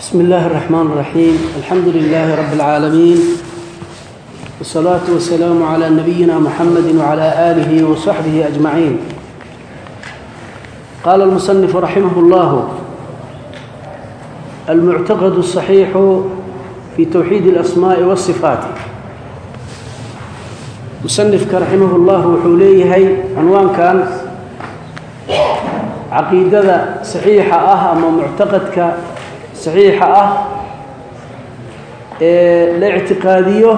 بسم الله الرحمن الرحيم الحمد لله رب العالمين والصلاة والسلام على نبينا محمد وعلى آله وصحبه أجمعين قال المصنف رحمه الله المعتقد الصحيح في توحيد الأسماء والصفات مصنفك رحمه الله وحوليه عنوان كان caqiidada saxiixa ah ama muctaqadka saxiixa ah ee la ictiqaadiyo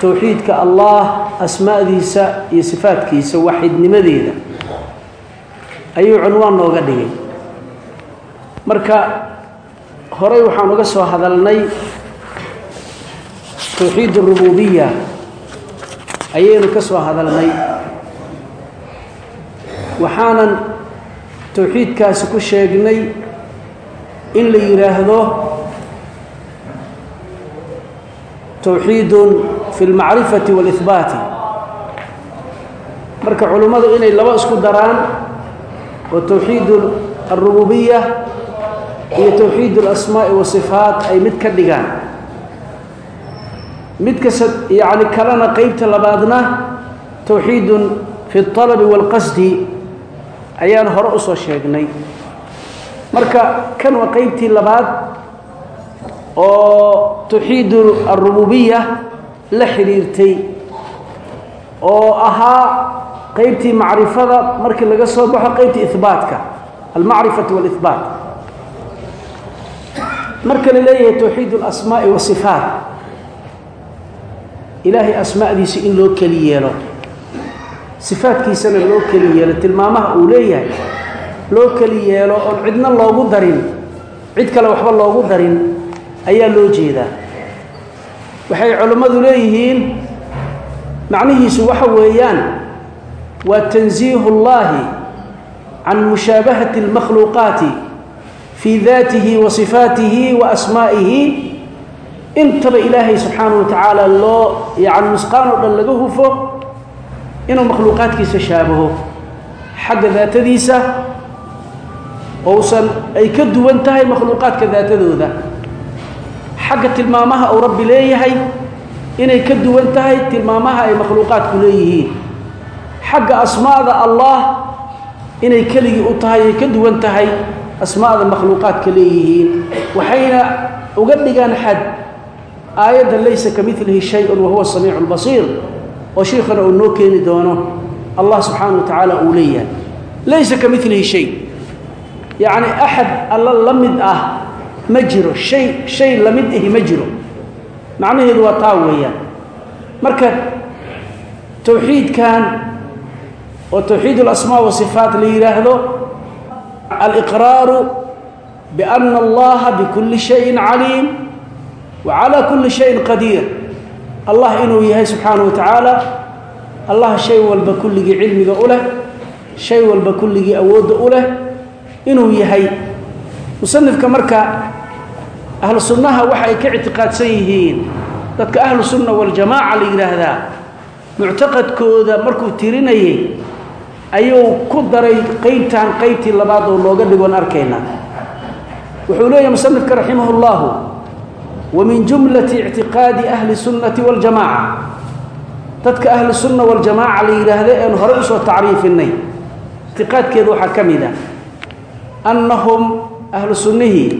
towxiidka allah asmaadiisa iyo sifaadkiisa waxidnimadeeda. Ayuu cunwaan nooga dhigay. Marka horey waxaan uga soo hadalnay towxiid arububiya ayaynu ka soo hadalnay. Waxaanan towxiidkaasi ku sheegnay in la yidhaahdo towxiidun fi اlmacrifati wاlihbaati marka culimmadu inay laba isku daraan oo towxiid alrububiya iyo towxiid اlasmaa'i wasifaat ay mid ka dhigaan midka yani kalena qeybta labaadna towxiidun fi اطalabi wاlqasdi ayaan hore u soo sheegnay marka kan waa qeybtii labaad oo towxiid alrububiya la xidhiirtay oo ahaa qeybtii macrifada markii laga soo baxo qeybtii ihbaatka almacrifati wاlihbaat marka la leeyahay towxiid اlasmaa'i wasifaat ilaahay asmaadiisa in loo keli yeelo sifaadkiisana loo keli yeelo tilmaamaha uu leeyahay loo keli yeelo oon cidna loogu darin cid kale waxba loogu darin ayaa loo jeedaa. Waxay culammadu leeyihiin macnihiisu waxa weeyaan waa tansiihu اllahi can mushaabahati اlmakhluuqaati fii daatihi wa sifaatihi wa asmaa'ihi. Intaba ilaahay subxaanahu wa tacaala loo yani musqaan oo dhan laga hufo inuu makhluuqaadkiisa shaabaho. Xagga daatadiisa ousan ay ka duwan tahay makhluuqaadka daatadooda. Xagga tilmaamaha uu rabbi leeyahay inay ka duwan tahay tilmaamaha ay makhluuqaadku leeyihiin. Xagga asmaada allah inay keligii u tahay ay ka duwan tahay asmaada makhluuqaadka leeyihiin. Waxayna uga dhigaan xad aayadda laysa ka milihi shay-un wahuwa samiicu lbasiir oo shiikhana uu noo keeni doono. Allah subxaana wa tacaala uu leeyahay. Laysa ka milihi shay yacni axad alla la mid ah ma jiro shay shay la mid ahi ma jiro. Macnaheedu waa taa weeyaan. Marka towxiidkan oo towxiid alasmaa wasifaat la yidhaahdo aliqraaru biana allaha bikulli shayin caliim wa calaa kulli shayin qadiir. Allah inuu yahay subxaana wa tacaala allah shay walba kulligii cilmiga u leh shay walba kulligii awoodda u leh inuu yahay. Musanifka marka ahlu sunnaha waxa ay ka ictiqaadsan yihiin. Dadka ahlu sunna waljamaaca la yidhaahdaa muctaqadkooda markuu tirinayay ayuu ku daray qaybtan qaybtii labaad oo looga dhigoon arkaynaa wuxuu leeyahay musanifka raximah اllahu wa jumlati ictiqaadi ahli sunnati waاljamaaca dadka ahlu sunna waljamaaca la yidhaahda eenu hore u soo tacriifinay. Ictiqaadkeeda waxaa ka mid ah أنهم أهlu sunihii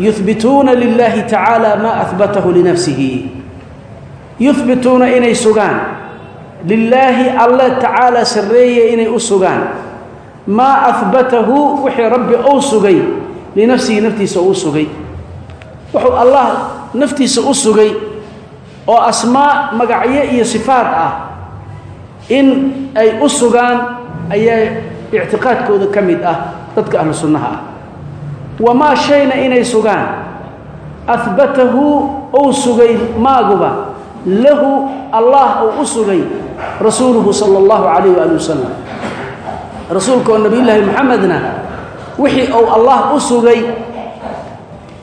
يثبituuna للahi تaعaaلى ma أثبته لنفسihi يثبituuna inay sugaan لilaahi alle tacaalى sareeye inay u sugaan maa أثبatahu wixii rabbi ou sugay linafsihi naftiisa uu sugay wuxuu allah naftiisa u sugay oo asmaa magacyo iyo sifaad ah in ay u sugaan dadka ahlu sunnaha ah. Wamaa shayna inay sugaan. Ahbatahu uu sugay maaguba. Lahu allah uu u sugay rasuuluhu sala allahu calayh waali wasalam rasuulka oo nabiyullaahi moxamedna wixii uu allah u sugay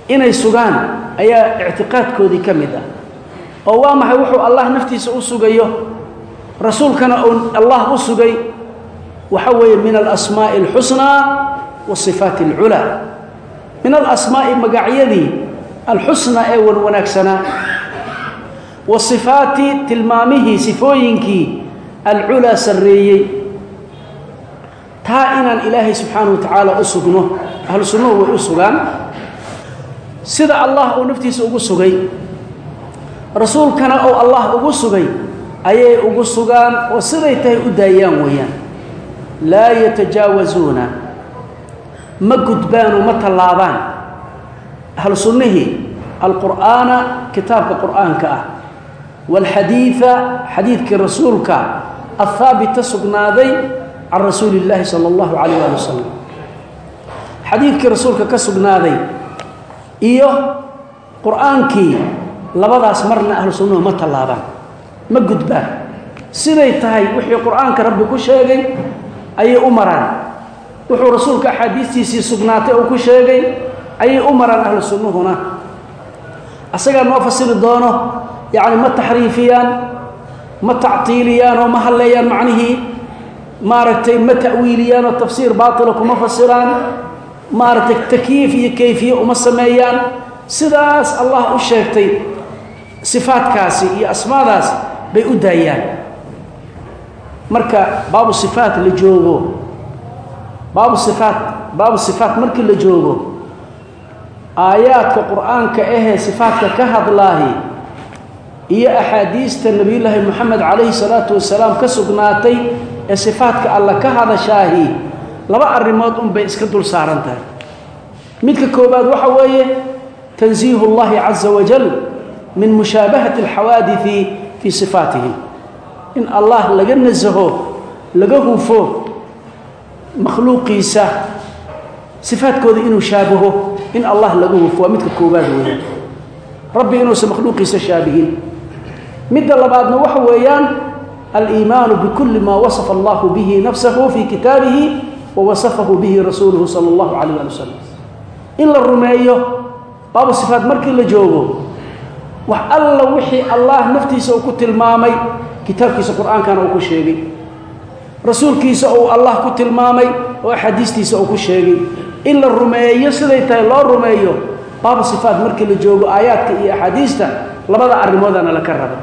inay sugaan ayaa ictiqaadkoodii ka mid ah. Oo waa maxay wuxuu allah naftiisa u sugayo? Rasuulkana uu allah u sugay waxa weeye min alasmaa'i alxusnaa wasifaati alculaa min alasmaa'i magacyadii alxusna ee wan wanaagsanaa wasifaati tilmaamihii sifooyinkii alculaa sarreeyey. Taa inaan ilaahay subxaana wa tacaala u sugno ahlu sunnuhu way u sugaan. Sida allah uu naftiisa ugu sugay rasuulkana oo allah ugu sugay ayay ugu sugaan oo siday tahay u daayaan weeyaan. Laa yatajaawazuuna ma gudbaanoo ma tallaabaan. Ahlu sunnihii alqur'aana kitaabka qur'aanka ah. Waalxadiida xadiidkii rasuulka athaabita sugnaaday can rasuuli illaahi sala allahu calayh ali wasalam xadiidkii rasuulka ka sugnaaday iyo qur'aankii labadaas marna ahlu sunnuhu ma tallaabaan ma gudbaan. Siday tahay wixii qur'aanka rabbi ku sheegay ayay u maraan wuxuu rasuulka axaadiistiisii sugnaatay uu ku sheegay ayay u maraan ahlu sunnuhuna. Asagaa noo fasiri doono yacni ma taxriifiyaan ma tactiiliyaan oo ma halleeyaan macnihii maaragtay ma ta'wiiliyaan oo tafsiir baatila kuma fasiraan maaragtay takyiif iyo kayfiye uma sameeyaan. Sidaas allah u sheegtay sifaadkaasi iyo asmaadaas bay u daayaan. Marka baabu sifaat la joogo baabu sifaat baabu sifaat. Markii la joogo aayaadka qur'aanka ahee sifaadka ka hadlaahi iyo axaadiista nebiyullaahi moxamed calayhi salaatu wasalaam ka sugnaatay ee sifaadka alla ka hadashaahi laba arrimood unbay iska dul saaran tahay. Midka koowaad waxa weeye tansiihu اllahi caza wajal min mushaabahati alxawaadii fii sifaatihi. In allah laga nasaho laga hufo makhluuqiisa sifaadkooda inuu shaabaho in allah laga hufo waa midka koowaad weeyaan rabbi inuusan makhluuqiisa shaabihin midda labaadna waxa weeyaan aliimaanu bikulli maa wasafa allahu bihi nafsahu fii kitaabihi wa wasafahu bihi rasuuluhu sala allahu calayh ali wasalam in la rumeeyo baabu sifaat markii la joogo wax alla wixii allah naftiisa ku tilmaamay kitaabkiisa qur'aankana uu ku sheegay rasuulkiisa uu allah ku tilmaamay oo axaadiistiisa uu ku sheegay. In la rumeeyo siday tahay loo rumeeyo baabu sifaat markii la joogo aayaadka iyo axaadiista labada arrimoodana laka raba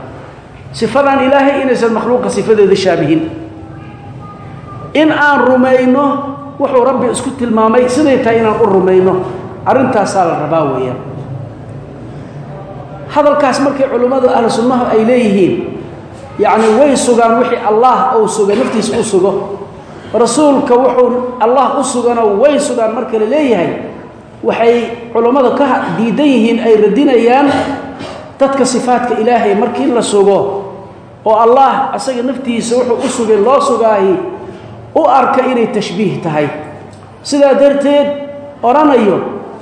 sifadan ilaahay inaysan makhluuqa sifadeeda shaabihin. In aan rumayno wuxuu rabbi isku tilmaamay siday tahay inaan u rumayno. Arrintaasaa la rabaa weeyaan. Hadalkaas markay culimmadu ahlu sunnahu ay leeyihiin yacni way sugaan wixii allah uu suga naftiisa u sugo. Rasuulka wuxuu allah u sugano way sugaan marka la leeyahay. Waxay culummada ka diidan yihiin ay radinayaan dadka sifaadka ilaahay markii la sugo. Oo allah asaga naftiisa wuxuu u sugay loo sugaahi u arka inay tashbiih tahay. Sidaa darteed odhanayo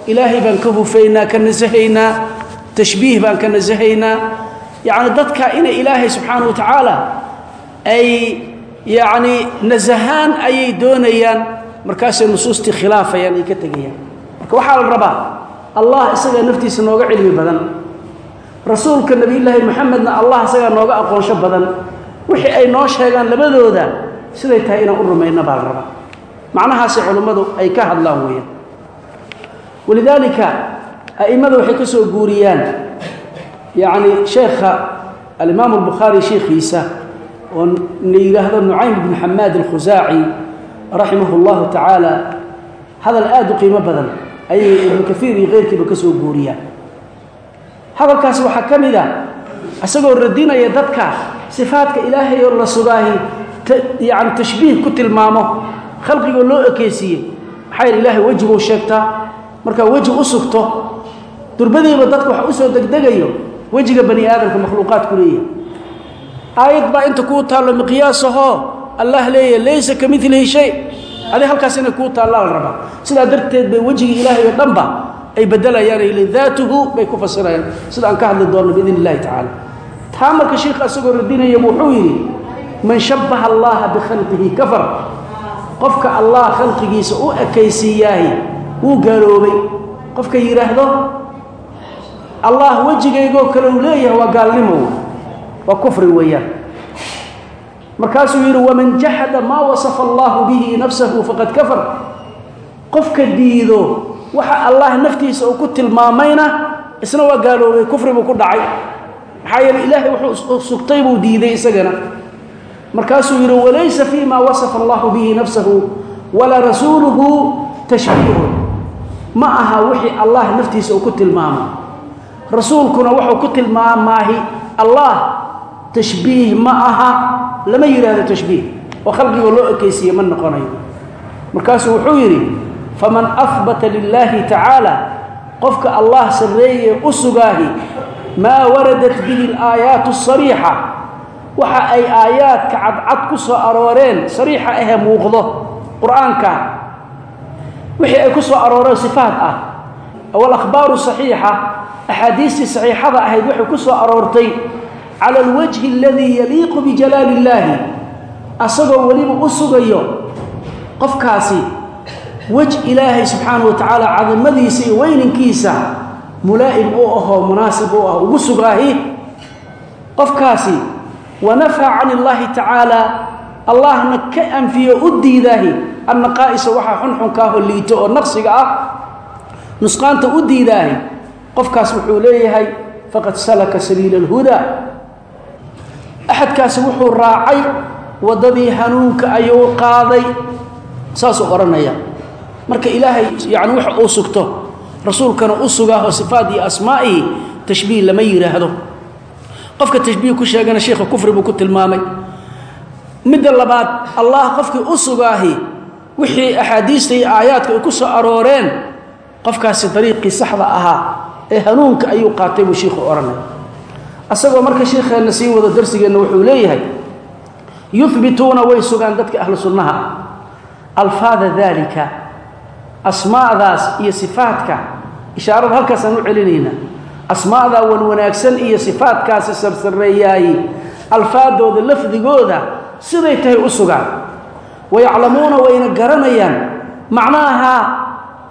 ilaahay baan ka hufaynaa ka nasahaynaa tashbiih baan ka nasahaynaa yacni dadka inay ilaahay subxaana wa tacaala ay yacni nasahaan ayay doonayaan markaasay nusuustii khilaafayaan ay ka tegayaan. Marka waxaa la rabaa allah isagaa naftiisa nooga cilmi badan. Rasuulka nebiyullaahi moxamedna allah isagaa nooga aqoonsho badan. Wixii ay noo sheegaan labadooda siday tahay inaan u rumayno baa la rabaa. Macnahaasi culimmadu ay ka hadlaan weeyaan. Walidaalika a'immada waxay ka soo guuriyaan yacni sheekha alimaamu albukhaari sheikhiisa oo la yidhaahdo nucaym bnu xamaad alkhusaaci raximahu allahu tacaala hadal aada u qiimo badan ayay ibnu kaiir iyo keyrkiiba ka soo guuriyaan hadalkaasi waxaa ka mid a isagoo radinaya dadka sifaadka ilaahay oo la sugaahi yani tashbiih ku tilmaamo khalqigoo loo ekeysiiyey maxaa yidhi ilaahay weji buu sheegtaa. Markaa weji u sugto durbadiiba dadka waxa u soo degdegayo wejiga bani aadamka makhluuqaadku leeyahay. Aayad baa inta kuu taallo miqyaasahoo allah leeyahay laysa ka milihi shay. Adi halkaas inay kuu taallaa la rabaa. Sidaa darteed bay wejigii ilaahay oo dhanba ay bedelayaan ay le bay ku fasirayaan. Sida aan ka hadli doonno biidn illahi tacaala. Taa marka sheikha isagoo radinaya wuxuu yidhi man shabbaha allaha bikhalqihi kafar qofka allah khalqigiisa u ekaysiiyaahi wuu gaaloobay. Qofka yidhaahdo allah wejigaygoo kale uu leeyahay waa gaalnimo. Waa kufri weeyaan. Markaasuu yidhi waman jaxada maa wasafa allahu bihi nafsahu faqad kafar. Qofka diido waxa allah naftiisa uu ku tilmaamayna isna waa gaaloobay kufri buu ku dhacay. Maxaa yeele ilaahay wuxuu sugtay buu diiday isagana. Markaasuu yidhi walaysa fii ma wasafa allahu bihi nafsahu walaa rasuuluhu tashbiihun ma aha wixii allah naftiisa uu ku tilmaamo rasuulkuna wuxuu ku tilmaamaahi allah tashbiih ma aha. Lama yidhaahdo tashbiih oo khalqiga loo ekaysiiye ma noqonayo. Markaasuu wuxuu yidhi faman ahbata lilaahi tacaala qofka allah sarreeye u sugaahi maa waradat bihi alaayaatu asariixa waxa ay aayaadka cadcad ku soo arooreen sariixa ahee muuqdo qur'aanka. Wixii ay ku soo arooreen sifaat ah walakhbaaru saxiixa axaadiistii saxiixada ahayd waxay ku soo aroortay cala alwajhi aladii yaliiqu bijalaali illaahi asagoo weliba u sugayo qofkaasi wej ilaahay subxaanahu wa tacaala cadamadiisa iyo weyninkiisa mulaa'im u ahoo munaasib u ah ugu sugaahi. Qofkaasi wanafaa can illaahi tacaala allahna ka anfiyo u diidaahi annaqaa'isa waxaa xunxunkaahoo liito oo naqsiga ah nusqaanta u diidaahi qofkaas wuxuu leeyahay faqad salaka sabiila alhudaa axadkaasi wuxuu raacay waddadii hanuunka ayuu qaaday saasuu odhanaya marka ilaahay yani wax uu sugto rasuulkana u sugaaho sifaat iyo asmaa'ihi tashbiih lama yidhaahdo qofka tashbiih ku sheegana sheikha kufri buu ku tilmaamay. Midda labaad allah qofkii u sugaahi wixii axaadiista iyo aayaadka ay ku soo arooreen qofkaasi dariiqii saxda ahaa ee hanuunka ayuu qaatay buu shiikhu odhanay asagoo marka shiikheenna sii wado darsigeenna wuxuu leeyahay yuhbituuna way sugaan dadka ahlu sunnaha. Alfaada daalika asmaadaas iyo sifaadka. Ishaarada halkaasaan u celinaynaa asmaadaa wan wanaagsan iyo sifaadkaasi sarsareeyaayi alfaadooda lafdigooda siday tahay u sugaan. Wayaclamuuna wayna garanayaan. Macnaha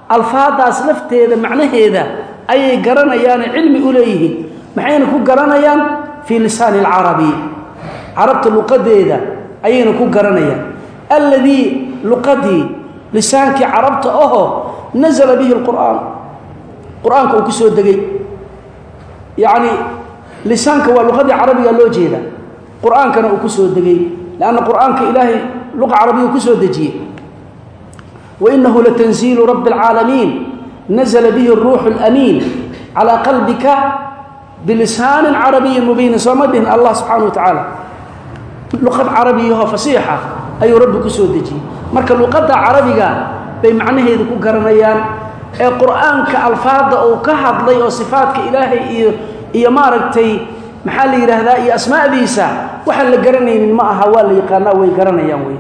alfaadaas lafteeda macnaheeda ayay garanayaane cilmi u leeyihiin. Maxayna ku garanayaan? Fii lisaani alcarabi. Carabta luqadeeda ayayna ku garanayaan. Alladii luqadii lisaankii carabta ahoo nasala bihi lqur'aan qur'aanka uu ku soo degay. Yacni lisaanka waa luqadii carabiga loo jeeda. Qur'aankana uu ku soo degay. Lanna qur'aanka ilaahay luqa carabiya ku soo dejiyey. Wainahu latanziilu rabbi اlcaalamiin nazla bihi ruuxu اlamiin calىa qalbika bilisaanin carabiyin mubiinin sooma dhihin allah subxaana wa tacaala luqad carabiyahoo fasiixa ayuu rabbi ku soo dejiyey marka luqadda carabiga bay macnaheedu ku garanayaan ee qur'aanka alfaadda uu ka hadlay oo sifaadka ilaahay iyo iyo maaragtay maxaa la yidhaahdaa iyo asmaa'diisa waxaan la garanaynin ma aha waa la yaqaanaa way garanayaan wey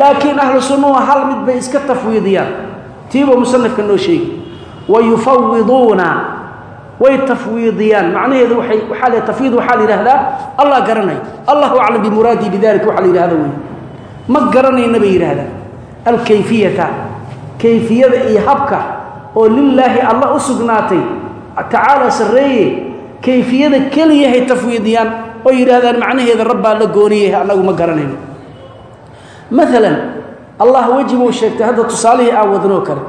laakiin ahlu sunnuhu hal mid bay iska tafwiidiyaan tiibuu musanifka noo sheegi. Wa yufawiduuna way tafwiidiyaan. Macnaheedu waxaa la tafwiid waxaa la yidhahdaa allah garanayo allahu aclam bimuraadihi bidalika waxaa la yidhahda wey ma garanayna bay yidhahdaan alkayfiyata kayfiyada iyo habka oo lilaahi alla u sugnaatay tacaala sarreeye kayfiyada keliyahay tafwiidiyaan oo yidhaahdaan macnaheeda rabbaa la gooniyay annagu ma garanayno allah weji buu sheegtay hadda tusaalihii aan wadnoo kale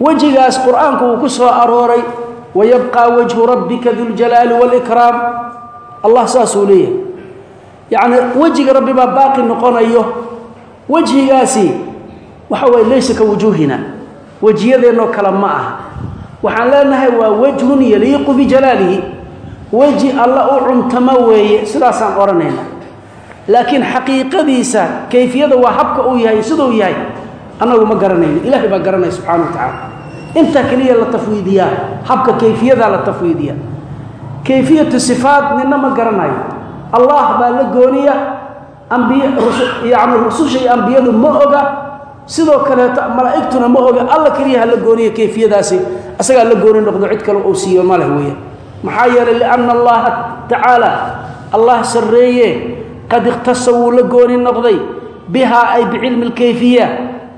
wejigaas qur'aanku uu ku soo arooray wayabqaa wajhu rabbika duljalaali waalikraam allah saasuu leeyahay. Yacni wejiga rabbi baa baaqi noqonayo. Wejhigaasi waxa waye laysa ka wujuuhina. Wejiyadeennoo kale ma aha. Waxaan leenahay waa wejhun yaliiqu bijalaalihi weji alla u cuntamo weeye sidaasaan odhanayna laakiin xaqiiqadiisa kayfiyada waa habka uu yahay siduu yahay annagu ma garanayno ilaahay baa garanaya subxana wa tacaala. Intaa keliya la tafwiidiyaa habka kayfiyadaa la tafwiidiya kayfiyatu sifaat nina ma garanayo. Allah baa la gooniya ambiy yani rususha iyo ambiyadu ma oga. Sidoo kaleeto malaa'igtuna ma oga. Alla keliya la gooniya kayfiyadaasi. Asagaa la gooni noqdo cid kale uu siiyo ma leh weya maxaa yeelay lianna allaha tacaala allah sarreeye qad ikhtasa wuu la gooni noqday bihaa ay bicilmi alkayfiya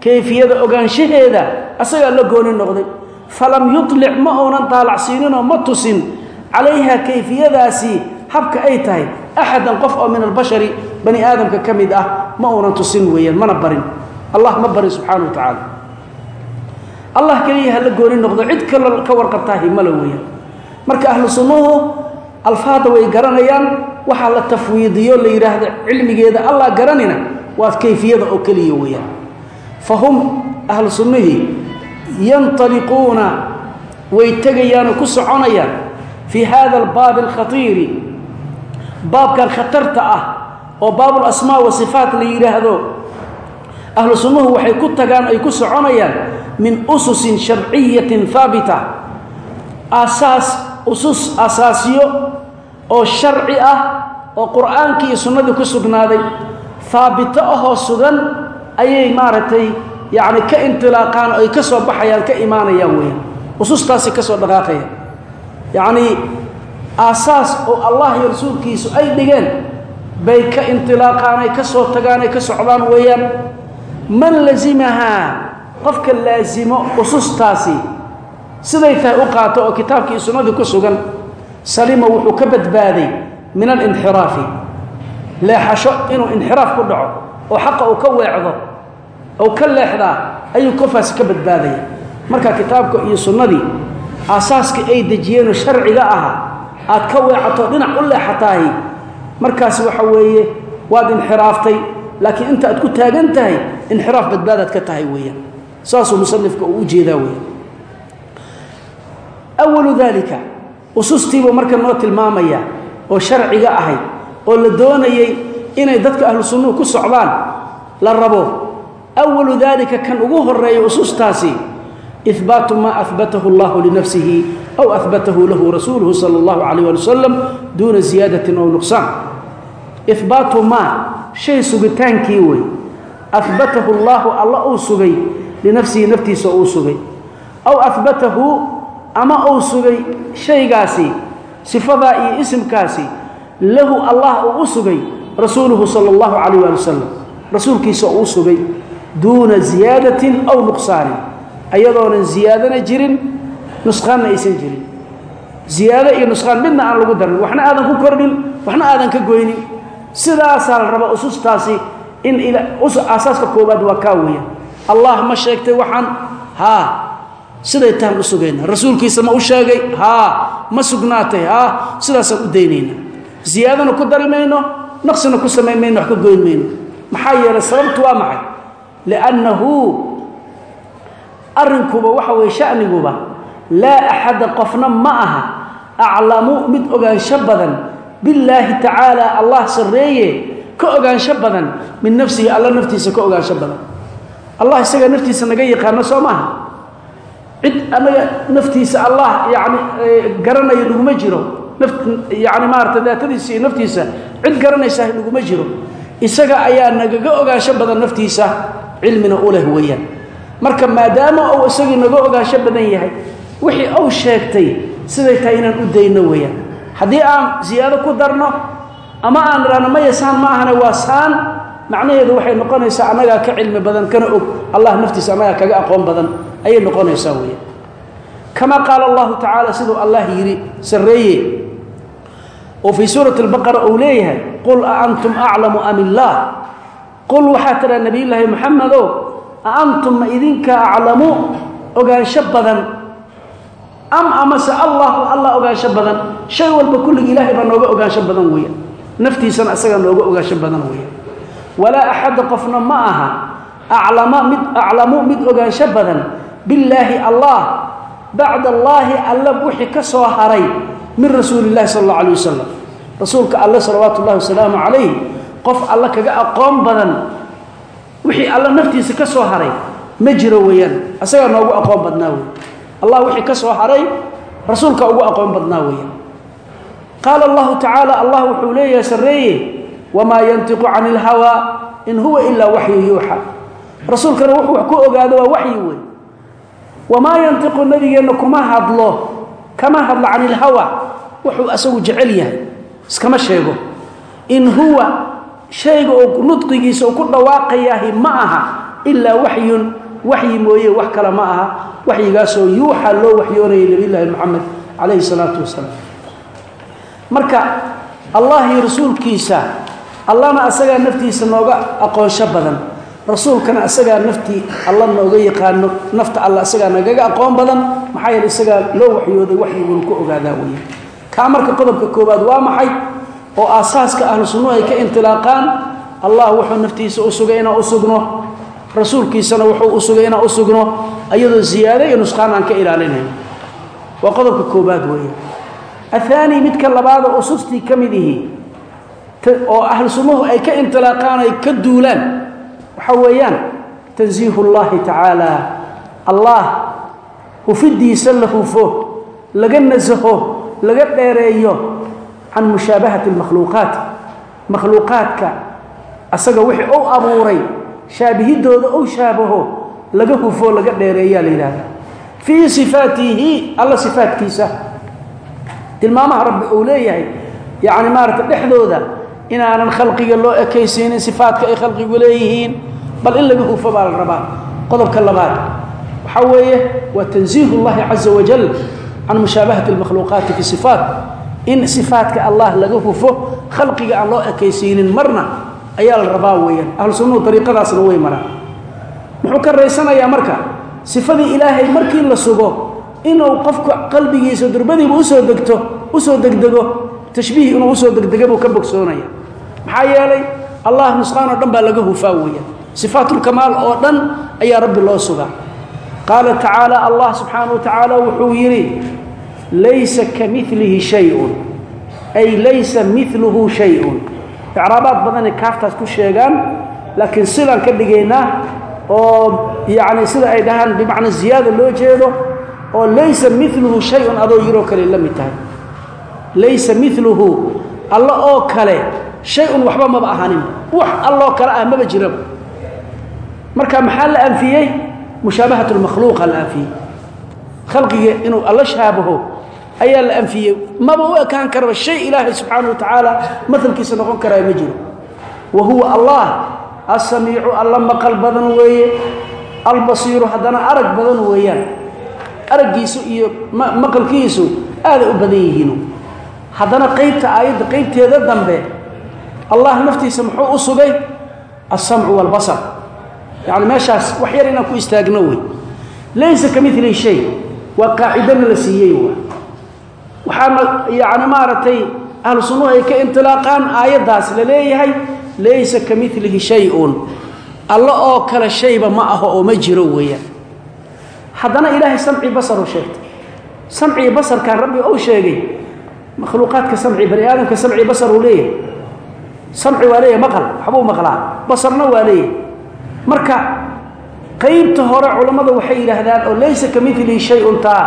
kayfiyada ogaanshaheeda asagaa la gooni noqday. Falam yuطlic ma uunan daalacsiininoo ma tusin calayha kayfiyadaasi habka ay tahay axadan qof oo min albashari bani aadamka ka mid ah ma uunan tusin weeyaan mana barin. Allah ma barin subxaana wa tacaala. Allah keliya hala gooni noqdo cid kale ka warqabtaahi mala weeyaan. Marka ahlu sunnuhu alfaada way garanayaan waxaa la tafwiidiyo la yidhaahdo cilmigeeda allah garanina waa kayfiyada oo keliya weeyaan. Fa hum ahlu sunnihii yantaliquuna way tegayaan oo ku soconayaan fii hada albaabi alkhatiiri baabkan khatarta ah oo baabul asmaa wa sifaat la yidhaahdo ahlu sunnuhu waxay ku tagaan ay ku soconayaan min ususin sharciyatin haabita aasaas usus asaasyo oo sharci ah oo qur'aankii iyo sunnadii ku sugnaaday haabito ahoo sugan ayay maaragtay yacni ka intilaaqaan ay ka soo baxayaan ka imaanayaan weeyaan. Usustaasi ka soo dhaqaaqayaan. Yacnii aasaas oo allah iyo rasuulkiisu ay dhigeen bay ka intilaaqaan ay ka soo tagaan ay ka socdaan weeyaan. Man lazimahaa qofka laasimo usustaasi siday tahay u qaato oo kitaabkii sunnadii ku sugan salima wuxuu ka badbaaday min alinxiraafi. Leexasho inuu inxiraaf ku dhaco oo xaqa uu ka weecdo ou ka leexdaa ayuu kofaasi ka badbaadaya. Marka kitaabka iyo sunnadii aasaaska ay dejiyeenoo sharciga ahaa aad ka weecato dhinac u leexataahi markaas waxa weeye waad inxiraaftay laakiin inta aad ku taagan tahay inxiraaf badbaadaad ka tahay weeyaan. Saasuu musanifka uu u jeedaa weeyaan. Awalu daalika usustiibuu marka noo tilmaamaya oo sharciga ahayd oo la doonayey inay dadka ahlu sunnuhu ku socdaan la rabo. Awalu daalika kan ugu horreeya usustaasi ihbaatu maa ahbatahu allahu linafsihi aw ahbatahu lahu rasuuluhu sala allahu calayh ali wasalam duuna ziyaadatin ow nuqsaan. Ihbaatu maa shay sugitaankii wey. Ahbatahu allaahu alla uu sugay linafsihi naftiisa uu sugay. Aw ahbatahu ama uu sugay shaygaasi sifadaa iyo isimkaasi lahu allah uu u sugay rasuuluhu sala allahu calayh waali wasalam rasuulkiisa uu sugay duuna ziyaadatin aw nuqsaanin. Ayadoonan ziyaadana jirin nusqaanna aysan jirin. Ziyaado iyo nusqaan midna aan lagu darin waxna aadan ku kordhin waxna aadan ka goynin. Sidaasaa la raba usustaasi in aasaaska koowaad waa kaa weya allah ma sheegtay waxaan haa siday tahan u sugayna. Rasuulkiisa ma u sheegay? Haa ma sugnaatay haa sidaasaan u daynayna. Ziyaadana ku dari mayno naqsina ku samayn mayno wax ka goyn mayno. Maxaa yeelay sababtu waa maxay? Liannahu arrinkuba waxa weeye shaniguba laa axada qofna ma aha aclamu mid ogaansho badan. Billaahi tacaala allah sarreeye ka ogaansho badan min nafsihi alla naftiisa ka ogaansho badan. Allah isaga naftiisa naga yaqaano soo maaha cid annaga naftiisa allah yani garanaya naguma jiro. Yani maarata daatadiisa iyo naftiisa cid garanaysaa naguma jiro. Isaga ayaa nagaga ogaansho badan naftiisa cilmina u leh weeyaan. Marka maadaama uu isagii naga ogaansho badan yahay wixii uu sheegtay siday tahay inaan u dayno weeyaan. Haddii aan ziyaado ku darno ama aan idhaahno maya saan ma ahane waa saan macnaheedu waxay noqonaysaa annagaa ka cilmi badan kana og allah naftiisa annagaa kaga aqoon badan ayay noqonaysaa weeyaan kama qaala allahu tacaala siduu allah yidhi sarreeye oo fii suurati albaqara uu leeyahay qul a antum aclamu am illaah qul waxaa tidhaa nebiyullaahi moxamedo a antum ma idinka aclamu? Ogaansho badan. Am amase allahu allah ogaansho badan? Shay walba kulliga ilaahay baa nooga ogaansho badan weeyaan naftiisana isagaa nooga ogaansho badan weeyaan walaa axadda qofna ma aha aclama mid aclamu mid ogaansho badan billaahi allah bacda allaahi alla wixii ka soo haray min rasuuli illahi sala allahu alayh wasalam rasuulka alle salawaatu ullahi wasalaamu calayh qof alle kaga aqoon badan wixii alla naftiisa ka soo haray ma jiro weeyaan. Isagaa noogu aqoon badnaa wey allah wixii ka soo haray rasuulka ugu aqoon badnaa weeyaan. Qaala allahu tacaala allah wuxuu leeyahay sarreeye wamaa yantiqu cani ilhawaa in huwa ilaa waxyu yuuxa. Rasuulkana wuxuu ku ogaado waa waxyi wey wamaa yantiqu nabigeenna kuma hadlo kama hadlo cani ilhawa wuxuu asagu jecel yahay iskama sheego in huwa shayga uu nudqigiisa uu ku dhawaaqayaahi ma aha ilaa waxyun waxyi mooye wax kale ma aha waxyigaasoo yuuxa loo waxyoonayay nabiyllaahi moxamed calayhi salaatu wasalaam marka allah rasuulkiisa allana asagaa naftiisa nooga aqoonsho badan rasuulkana isagaa naftii alla nooga yaqaano nafta alla isagaa nagaga aqoon badan maxaa yeele isagaa loo waxyooday waxyiguna ku ogaadaa weeye. Kaa marka qodobka koowaad waa maxay? oo aasaaska ahlu sunnuhu ay ka intilaaqaan allah wuxuu naftiisa u sugay inaan u sugno rasuulkiisana wuxuu u sugay inaan u sugno ayadoo ziyaado iyo nusqaan aan ka ilaalinayn waa qodobka koobaad weeye. Ahaani midka labaadoo usustii ka mid ihi oo ahlu sunnuhu ay ka intilaaqaan ay ka duulaan waxaa weeyaan tansiihu llahi tacaala allah hufidiisa la hufo laga nasaho laga dheereeyo can mushaabahati makhluuqaat makhluuqaadka asaga wixii u abuuray shaabihidooda ou shaabaho laga hufo laga dheereeyaa la yidhahda fii sifaatihi alla sifaatkiisa. Tilmaamaha rabbi uu leeyahay yacni maarata dhexdooda inaanan khalqiga loo ekaysiinin sifaatka ay khalqigu leeyihiin bal in laga hufo baa la rabaa. Qodobka labaad waxaa weeye waa tansiihu llahi caza wajal can mushaabahati اlmakhluuqaati fi sifaat. In sifaatka allah laga hufo khalqiga aan loo ekaysiinin marna ayaa la rabaa weeyaan. Ahlu sunnuhu ariiqadaasna way maraan. Muxuu ka raysanayaa marka? Sifadii ilaahay markii la sugo inuu qofka qalbigiisa durbadiiba u soo degto u soo degdego tashbiih inuu u soo degdega buu ka bogsoonaya. Maxaa yeelay allah nusqaan oo dhan baa laga hufaa weeyaan sifaatulkamaal oo dhan ayaa rabbi loo sugaa. Qaala tacaala allah subxaana wa tacaala wuxuu yidhi laysa ka milihi shayun. Ay laysa miluhu shayun. Icraabaad badanay kaaftaas ku sheegaan laakiin sidaan ka dhigaynaa oo yacni sida ay dhahaan bimacnaa ziyaada loo jeedo oo laysa miluhu shayun adoo yiroo kale la mid tahay laysa miluhu alla oo kale shay-un waxba maba ahanin wax alloo kale ah maba jiraba marka maxaa la anfiyey? Mushaabahat lmakhluuqa la anfiyey. Khalqiga inuu alla shaabaho ayaa la anfiyey. Maba u ekaan karaba shay ilaahay subxaana wa tacaala maalkiisa noqon karaa ma jiro. Wa huwa allah asamiicu alla maqal badan weeye albasiiru haddana arag badan weeyaan. Araggiisu iyo maqalkiisu aaday u badan yihiin haddana qaybta aayadda qaybteeda dambe allah naftiisa muxuu u sugay? Alsamcu waalbasar yacni meeshaas wax yar inaan ku istaagno wey. Laysa ka mili shay. Waa qaacidana la siiyey wa waxaana yacni maaragtay ahlu sunnuhu ay ka intilaaqaan aayaddaas la leeyahay laysa ka milihi shay-un. Alla oo kale shayba ma aho oo ma jiro weeyaan. Haddana ilaahay samci basaruu sheegtay. Samci basarkan rabbi ou sheegay makhluuqaadka samci bani aadamka samci basar uu leeyahay. Samci waa leeyahay maqal waxbuu maqlaa. Basarna waa leeyahay. Marka qaybta hore culammada waxay yidhaahdaan oo laysa ka milihi shay-un taa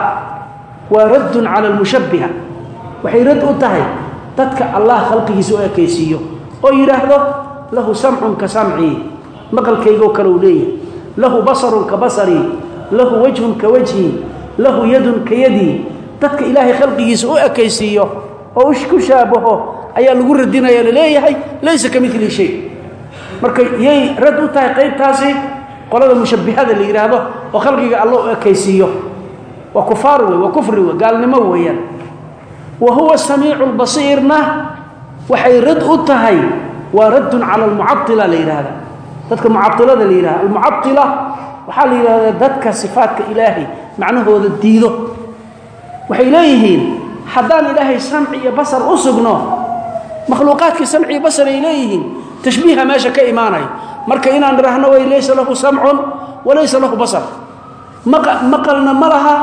waa raddun cala almushabbiha. Waxay rad u tahay dadka allah khalqigiisa u ekaysiiyo oo yidhaahdo lahu samcun ka samcii maqalkaygoo kale uu leeyahay. Lahu basarun ka basarii lahu wajhun ka wajhii lahu yadun ka yadii dadka ilaahay khalqigiisa u ekaysiiyo oo ku shaabaho ayaa lagu radinaya la leeyahay laysa ka milihi shay. Marka yay rad u tahay qaybtaasi qolada mushabbihada la yidhaahdo oo khalqiga alla u ekaysiiyo. Waa kufaar wey kufri wey gaalnimo weeyaan. Wa huwa samiicu lbasiirna waxay rad u tahay waa raddun cala almucadila la yidhaahda dadka mucadilada la yidhahda almucadila waxaa la yidhahdaa dadka sifaatka ilaahay macnahooda diido waxay leeyihiin haddaan ilaahay samci iyo basar u sugno makhluuqaadkii samci iyo basar ay leeyihiin tashbiiha meesha ka imaanayo marka inaan idhaahno way laysa lahu samcun walaysa lahu basar. Maqalna ma laha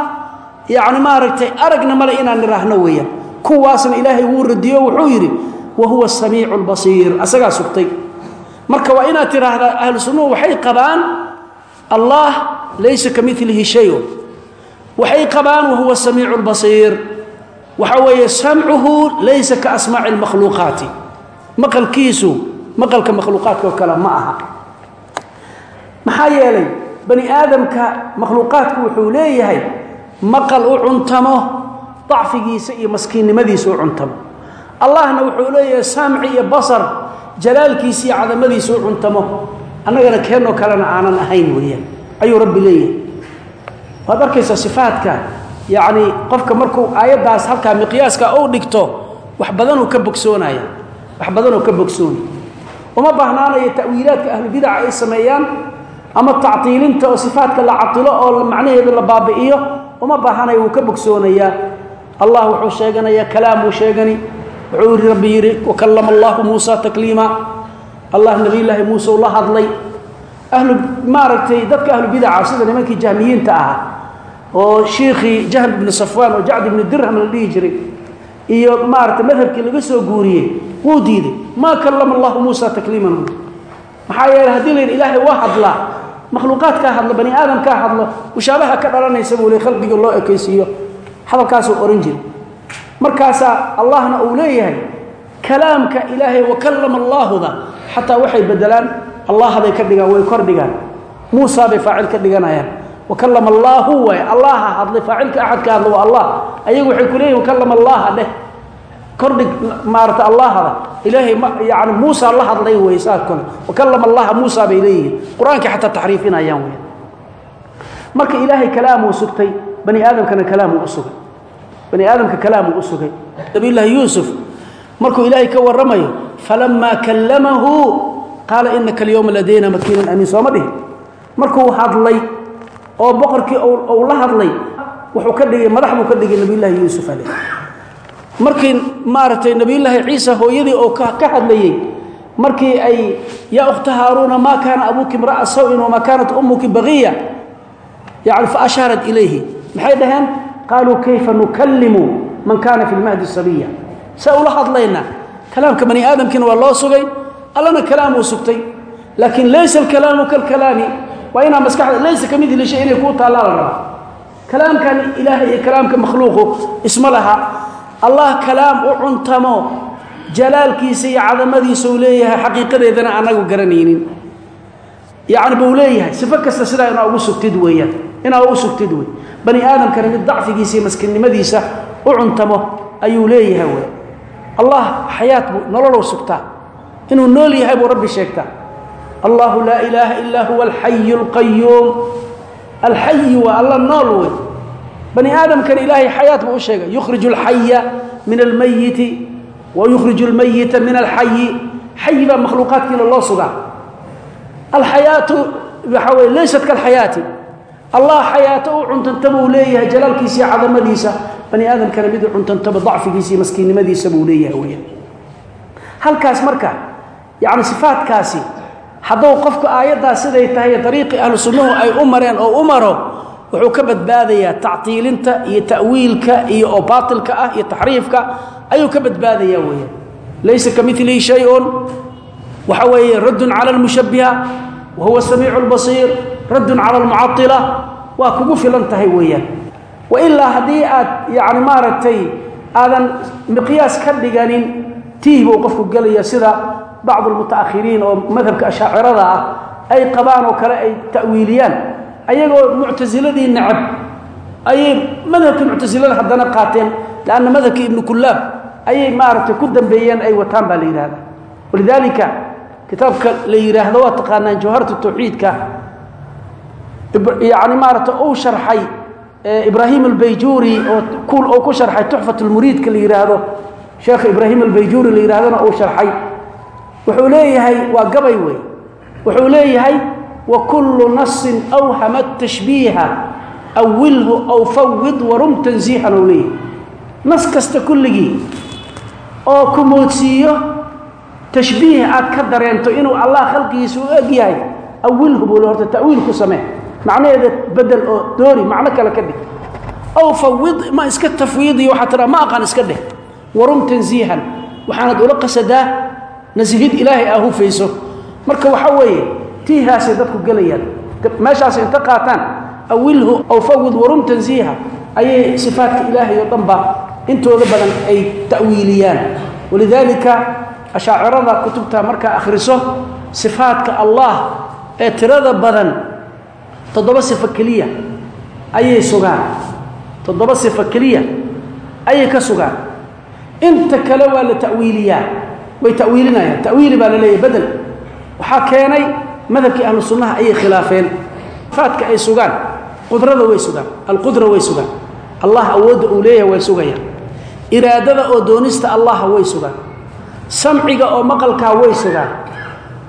yacni maaragtay aragna male inaan idhaahno weeyaan. Kuwaasna ilaahay wuu radiyo wuxuu yidhi wa huwa asamiicu albasiir asagaa sugtay. Marka waa inaad tidhaahdaa ahlu sunnuhu waxay qabaan allah laysa ka milihi shayun waxay qabaan wa huwa samiicu lbasiir waxa weeye samcuhu laysa ka asmaaci lmakhluuqaati maqalkiisu maqalka makhluuqaadka oo kale ma aha. Maxaa yeelay bani aadamka makhluuqaadku wuxuu leeyahay maqal u cuntamo dacfigiisa iyo maskiinnimadiisa u cuntamo. Allahna wuxuu leeyahay samci iyo basar jalaalkiisa iyo cadamadiisa u cuntamo. Annagana keenoo kalena aanan ahayn waad arkaysaa sifaadka yacni qofka markuu aayaddaas halkaa miqyaaska u dhigto wax badanuu ka bogsoonaya wax badanuu ka bogsoonay uma baahnaanayo ta'wiilaadka ahlubidaca ay sameeyaan ama tactiilinta oo sifaatka la catilo oo macnaheeda la baabi'iyo uma baahanayo wuu ka bogsoonayaa allah wuxuu sheeganayaa kalaam buu sheegani. Wuxuu rabbi yidhi wakallama allahu muusa takliima allah nebiyullaahi muuse u la hadlay. Ahlu maaragtay dadka ahlubidaca sida nimankii jahmiyiinta ahaa oo shiikhii jahl ibni safwaan oo jacd ibni dirham la dhihi jiray iyo maaragtay madhabkii laga soo guuriyey wuu diiday maa kallama allahu muusa takliiman. Maxaa yeele haddii la yidhi ilaahay waa hadlaa makhluuqaadkaa hadlo bani aadamkaa hadlo mushaabaha ka dhalanaysa buu le khalqiga loo ekaysiiyo. Hadalkaasuu ohan jiray. Markaasaa allahna uu leeyahay kalaamka ilaahay wakallama allaahuda xataa waxay bedelaan allahaday ka dhigaan way kor dhigaan muusa bay faacil ka dhiganayaan wakallama allaahu waay allaha hadlay faacilka axadka hadla waa allah ayagu waxay ku leeyihiin wakallama allaha dheh kordhig maarata allahada ilaahay yani muusa la hadlay wey saas kale wakallama allaha muusa bay leeyihiin qur'aankii xataa taxriifinayaan wey marka ilaahay kalaamuu sugtay bani aadamkana kalaamuu u sugay bani aadamka kalaamuu u sugay nabiyullaahi yuusuf markuu ilaahay ka warramayo falamaa kallamahu qaala inaka alyowma ladayna makiinan amiin sooma dhihi markuu hadlay oo boqorkii uu la hadlay wuxuu ka dhigay madax buu ka dhigay nabiyullaahi yuusuf aleyh markii maaragtay nabiyullaahi ciisa hooyadii oo ka hadlayey markii ay yaa ukhta haaruuna maa kaana abuuki imra'a sawin wamaa kaanat ummuki bagiya yani fa ashaarat ilayhi. Maxay dhaheen? Qaaluu kayfa nukallimu man kaana fi lmahdi sabiya. See ula kalaamka bani aadamkiina waa loo sugay allana kalaam sugtay laakiin laysa alkalaamu kalkalaami waa inaa maskaxda laysa ka midli shay inay kuu taallaa la rabaa. Kalaamkan ilaahay iyo kalaamka makhluuqu isma laha. Allah kalaam u cuntamo jalaalkiisa iyo cadamadiisa uu leeyahay xaqiiqadeedana anagu garanaynin. Yacni buu leeyahay sifo kasta sidaa inaa ugu sugtid weeyaan inaa ugu sugtid wey bani aadamkana mid dacfigiisa iyo maskinnimadiisa u cuntamo ayuu leeyahay wey allah nololow sugtaa inuu nool yahay buu rabbi allahu laa ilaaha illaa huwa alxayu alqayuum alxayi waa alla nool wey bani aadamkana ilaahay xayaat buu u sheegay. Yukhriju alxaya min almayiti wa yukhriju almayita min alxayi xayi baa makhluuqaadkiina loo sugaa. Alxayaatu waxaa weye laysat kalxayaati allah xayaato u cuntantaba uu leeyahay jalaalkiisa iyo cadamadiisa. Bani aadamkana mid u cuntantaba dacfigiisa iyo maskiinnimadiisa buu leeyahay weyaan halkaas marka yacni sifaadkaasi hadduu qofku aayaddaas siday tahay dariiqii ahlu sunnuhu ay u mareen oo u maro wuxuu ka badbaadayaa tactiilinta iyo ta'wiilka iyo oo ah iyo taxriifka ayuu ka badbaadayaa weeyaan laysa ka milihi shay-un. Waxa weeye raddun cala wa huwa samiicu lbasiir raddun cala almucatila waa kugu filan weeyaan wa ilaa haddii aad yacni maaragtay aadan miqyaas ka dhiganin tiih qofku gelaya sida bacdu almuta'akhiriin oo madhabka ashaacirada ah ay qabaan oo kale ay ta'wiiliyaan. Ayagoo muctasiladii nacab ayay madhabkii muctasilada haddana qaateen lanna madhabkii ibnu kullaab ayay maaragtay ku dambeeyeen ay wataan baa la yidhahda walidaalika kitaabka la yidhaahdo waa taqaanaan jawharta tawxiidka yani maaragtay uu sharxay ibraahim albayjuuri oo oo ku sharxay tuxfat lmuriidka la yidhaahdo. Sheekha ibraahim albayjuuri la yidhahdona uu sharxay wuxuu leeyahay waa gabay wey wuxuu leeyahay wkullu nasin awhama tashbiiha awilhu aw fawid warum tansiixan ou leeyahy nas kasta kulligii oo ku moodsiiyo tashbiih aad ka dareento inuu allah khalqigiisa u eg yahay awilhu buu le horta ta'wiil ku samee. Macnaheeda bedel oo doori macno kale ka dhig. Aw fawid ma iska tafwiidiyo waxaa tiraa ma aqaan iska dheh. Warum tansiihan waxaanad ula qasadaa nasihid ilaahay aa hufayso marka waxaa weeye tiihaasay dadku gelayaan. Meeshaas inta qaataan awilhu aw fawid warum tansiiha ayay sifaatka ilaahay oo dhanba intooda badan ay ta'wiiliyaan. Walidaalika ashaacirada kutubta markaa akhriso sifaatka allah ee tirada badan toddoba sifo keliya ayay sugaan. Toddoba sifo keliya ayay ka sugaan. Inta kale waa la ta'wiiliyaa way ta'wiilinayaan. Ta'wiili baa la leeyahy bedel. Waxaa keenay madhabkii ahlu sunnaha ayay khilaafeen. Faadka ay sugaan qudrada way sugaan alqudra way sugaan. Allah awoodda uu leeyahay way sugayaan. Iraadada oo doonista allaha way sugaan. Samciga oo maqalkaa way sugaan.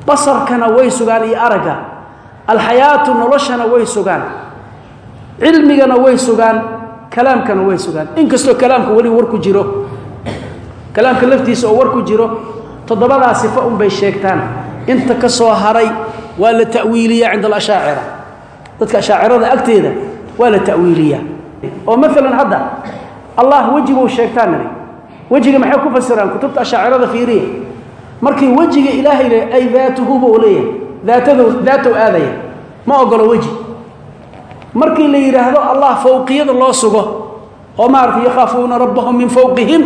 Basarkana way sugaan iyo aragga. Alxayaatu noloshana way sugaan. Cilmigana way sugaan. Kalaamkana way sugaan. Inkastoo kalaamka weli war ku jiro kalaamka laftiisa oo war ku jiro toddobadaa sifo unbay sheegtaan. Inta ka soo haray waa la ta'wiiliyaa cinda alashaacira. Dadka ashaacirada agteeda waa la ta'wiiliyaa. Oo maalan hadda allah wejibuu sheegtaan niri wejiga maxay ku fasiraan? Kutubta ashaacirada fiiriya. Markii wejiga ilaahay le ay daatuhuba u leeyahay. Daatado daatow aadaya. Ma ogolo weji. Markii la yidhaahdo allah fawqiyada loo sugo. Oo maarata yakhaafuuna rabbahum min fawqihim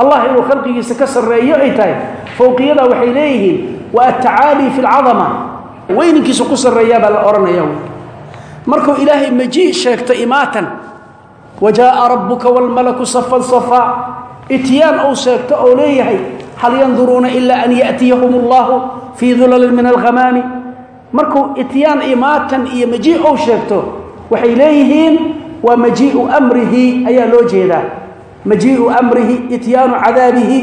allah inuu khalqigiisa ka sarreeyo ay tahay. Fawqiyada waxay leeyihiin waa atacaali fi lcadama weyninkiisa ku sarreeyaa baa la odhanaya markuu ilaahay majii sheegto imaatan wa jaaa rabbuka waalmalaku safan safaa ityaan uu sheegto oo leeyahay hal yanduruuna ilaa an ya'tiyahum allahu fii dulalin min alghamaami. Markuu ityaan imaatan iyo majii uu sheegto waxay leeyihiin waa majiiu amrihi ayaa loo jeedaa majiiu amrihi ityaanu cadaabihi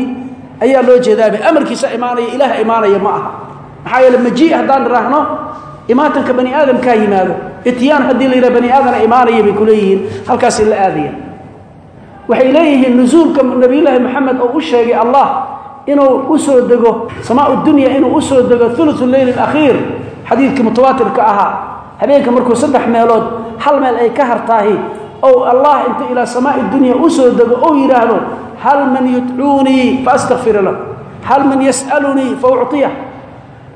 ayaa loo jeedaabe. Amarkiisa imaanaya ilaah imaanaya ma aha. Maxaa yeele majii haddaan idhaahno imaatanka bani aadamkaa yimaado ityaan haddii la yidhaha bani aadana imaanaya bay ku leeyihiin halkaasi la aadaya. Waxay leeyihiin nusuulka nabiyulaahi maxamed oo u sheegay allah inuu u soo dego samaa dunya inuu u soo dego ulu leyl akhiir xadiidkii mutawaatirka ahaa habeenka markuu saddex meelood hal meel ay ka hartaahi ou allah inta ilaa samaai dunya u soo dego ou yidhaahdo hal man yudcuunii faastakfira lah hal man yas'alunii faucطiyah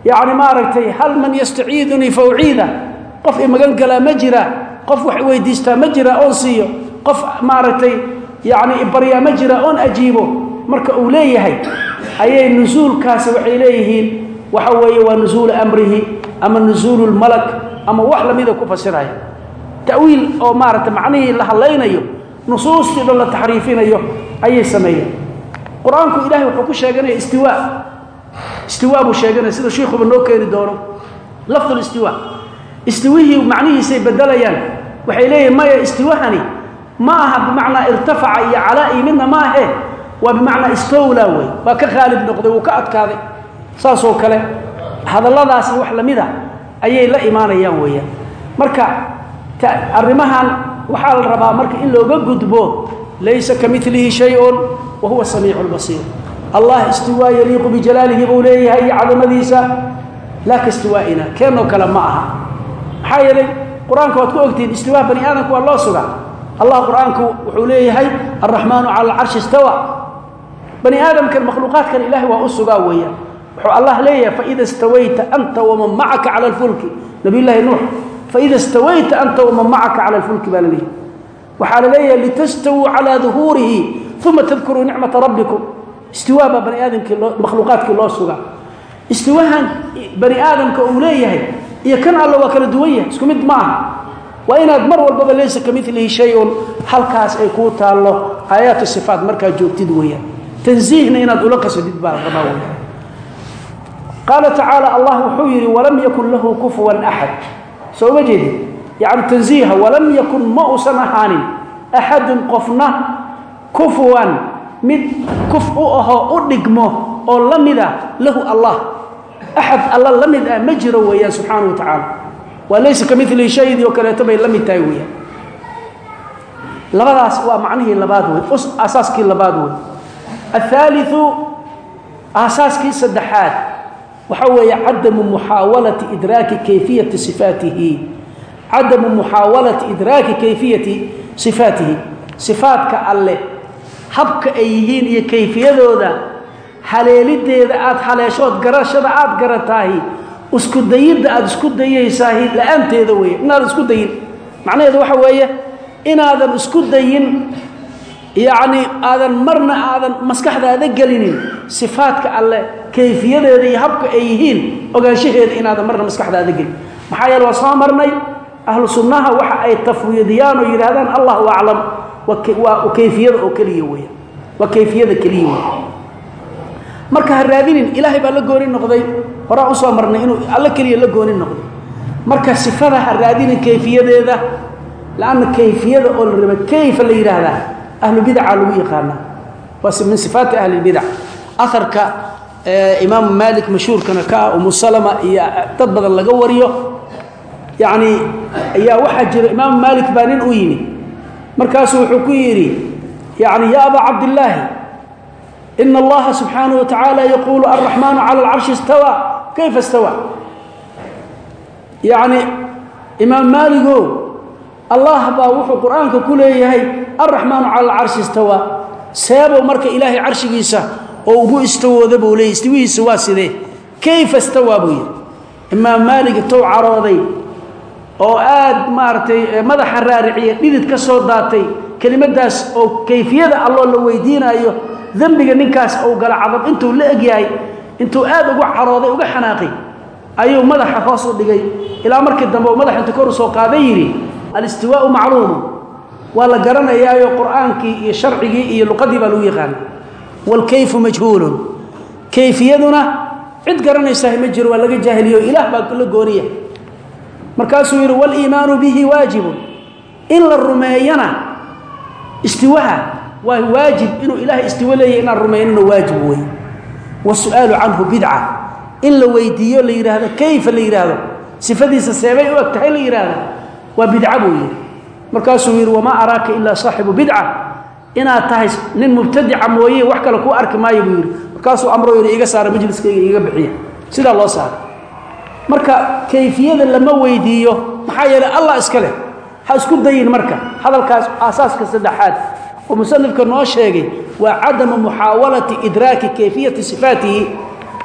yacni maaragtay hal man yastaciidunii fauciida qof i magan galaa ma jira qof wax weydiistaa ma jira oon siiyo. Qof maaragtay yacni ibaryaa ma jira oon ajiibo marka uu leeyahay ayay nusuulkaasi waxay leeyihiin. Waxa weeye waa nusuulu amrihi ama nusuulu lmalak ama wax lamida ku fasiraya ta'wiil oo maaragtay macnihii la hadlaynayo nusuustii dhan la taxriifinayo ayay sameeyeen. Qur'aanku ilahay wuxuu ku sheeganaya istiwa istiwa buu sheeganaya sida shiikuba noo keeni doono. Lafdu listiwa istiwihii macnihiisay bedelayaan waxay leeyihiin maya istiwahani ma aha bimacnaa irtafaca iyo calaa-i midna ma ahe waa bimacnaa istowla wey. Waa ka khaalib noqday wuu ka adkaaday. Saasoo kale hadalladaasi arrimahan waxaa la rabaa marka in looga gudbo laysa ka milihi shayun wa huwa samiicu lbasiir allah istiwaa yaliiqu bijalaalihi buu leeyahay iyo cadamadiisa laa ka istiwaa'ina keenoo kale ma aha. Maxaa yeelay qur'aanka waad ku ogtihiin istiwaa bani aadamka waa loo suga allah qur'aanku wuxuu leeyahay alraxmaanu cala alcarshi istawa. Bani aadamkan makhluuqaadkan ilahay waa u sugaa weeyaan. Wuxuu allah leeyahay faida stawayta anta waman macaka cala alfulki. Nabiy nuux faida stawayta anta waman macaka cala alfulki baa la leeyahy waxaa la leeyahay litastawuu calaa duhuurihi uma tadkuruu nicmata rabbikum istiwaa baa bani aadamkii loo makhluuqaadkii loo sugaa istiwahan bani aadamka uu leeyahay iyo kan alla waa kala duwan yahay isku mid ma aha waa inaad mar walbaba laysa ka milihi shayun halkaas ay kuu taallo aayaatu sifaat markaad joogtid weeyaan tansiihna inaad ula qasodid baa rabaa weya qaala tacaala allah wuxuu yidhi walam yakun lahu kufuwan axad soo uma jeedin yacni tansiiha walam yakun ma uusan ahaanin axadun qofna kufuwan mid kuf u ahoo u dhigmo oo la mida lahu allah. Axad alla la mid ah ma jiro weeyaan subxaana wa tacaala waa laysa ka milihi shaydii oo kaleeto bay la mid tahay weeyaan. Labadaas waa macnihii labaad wey asaaskii labaad wey athaaliu aasaaskii saddexaad waxaa weeye cadamu muxaawalati idraaki kayfiyati sifaatihi. Cadamu muxaawalati idraaki kayfiyati sifaatihi. Sifaatka alle habka ay yihiin iyo kayfiyadooda haleelideeda aada haleeshood garashada aada garataahi isku dayidda aada isku dayaysaahi la'aanteeda weeye inaadan isku dayin. Macnaheedu waxa weeye inaadan isku dayin yacni aadan marna aadan maskaxdaada gelinin sifaadka alle kayfiyadeeda iyo habka ay yihiin ogaanshaheeda inaadan marna maskaxdaada gelin. Maxaa yeele waa soo marnay ahlu sunnaha waxa ay tafwiidiyaan oo yidhaahdaan allahu aclam. Waa kayfiyada oo keliya weya waa kayfiyada keliya wey marka ha raadinin ilaahay baa la gooni noqday. Horaan u soo marnay inuu alle keliya la gooni noqday. Marka sifada ha raadinin kayfiyadeeda ahlu bidaca lagu yaqaana waa min sifaati ahli bidac aharka imaamu maalik mashhuurkana ka ah salama iyo dad badan laga wariyo. Yacni ayaa waxaa jira imaamu maalik baa u yimid markaasuu wuxuu ku yidhi yani ya abaa cabdillaahi ina allaha subxaanaه wa tacaala yaquulu alraxmaanu cala alcarshi istawa kayfa istawa? Yacni imaam maaligo allah baa wuxuu qur'aanka ku leeyahay alraxmaanu cala alcarshi istawa. Seebow marka ilaahay carshigiisa oo ugu istawooda buu leeyay istiwihiisa waa sidee? Kayfa istawaa buu yidhi. Imaam maalig intou carooday oo aad maaragtay madaxa raariciya dhidid ka soo daatay kelimadaas oo kayfiyada alloo la weydiinaayo dembiga ninkaas uu gala cadab intuu la egyahay intuu aad ugu carooday uga xanaaqay ayuu madaxa hoos u dhigay. Ilaa markii dambe uu madaxa intu kor u soo qaaday yidhi alistiwaau macluumu waa la garanayaayo qur'aankii iyo sharcigii iyo luqadii baa lagu yaqaana waalkayfu majhuulun. Kayfiyaduna cid garanaysaah ma jiro waa laga jaahiliyo. Ilaah baa la gooniya. Markaasuu yidhi waliimaanu bihi waajibun. In la rumeeyana istiwaha waa waajib inuu ilaahay istiwo leeyahy inaan rumaynino waajib wey wasu'aalu canhu bidca. In la weydiiyo la yidhaahdo kayfa la yidhaahdo sifadiisa seebay u eg tahay waa bidca buu yidhi. Markaasuu yidhi wamaa araaka ilaa saaxibu bidca. Inaad tahay nin mubtadica mooye wax kale kuu arki maayo buu yidhi. Markaasuu amro yidhi iga saara majliskayga iga bixiya. Sidaa loo saara marka kayfiyada lama weydiiyo maxaa yeelay allah iska leh. Ha isku dayin marka. Hadalkaas aasaaska saddexaad oo musanifka noo sheegay waa cadamu muxaawalati idraaki kayfiyati sifaatihi.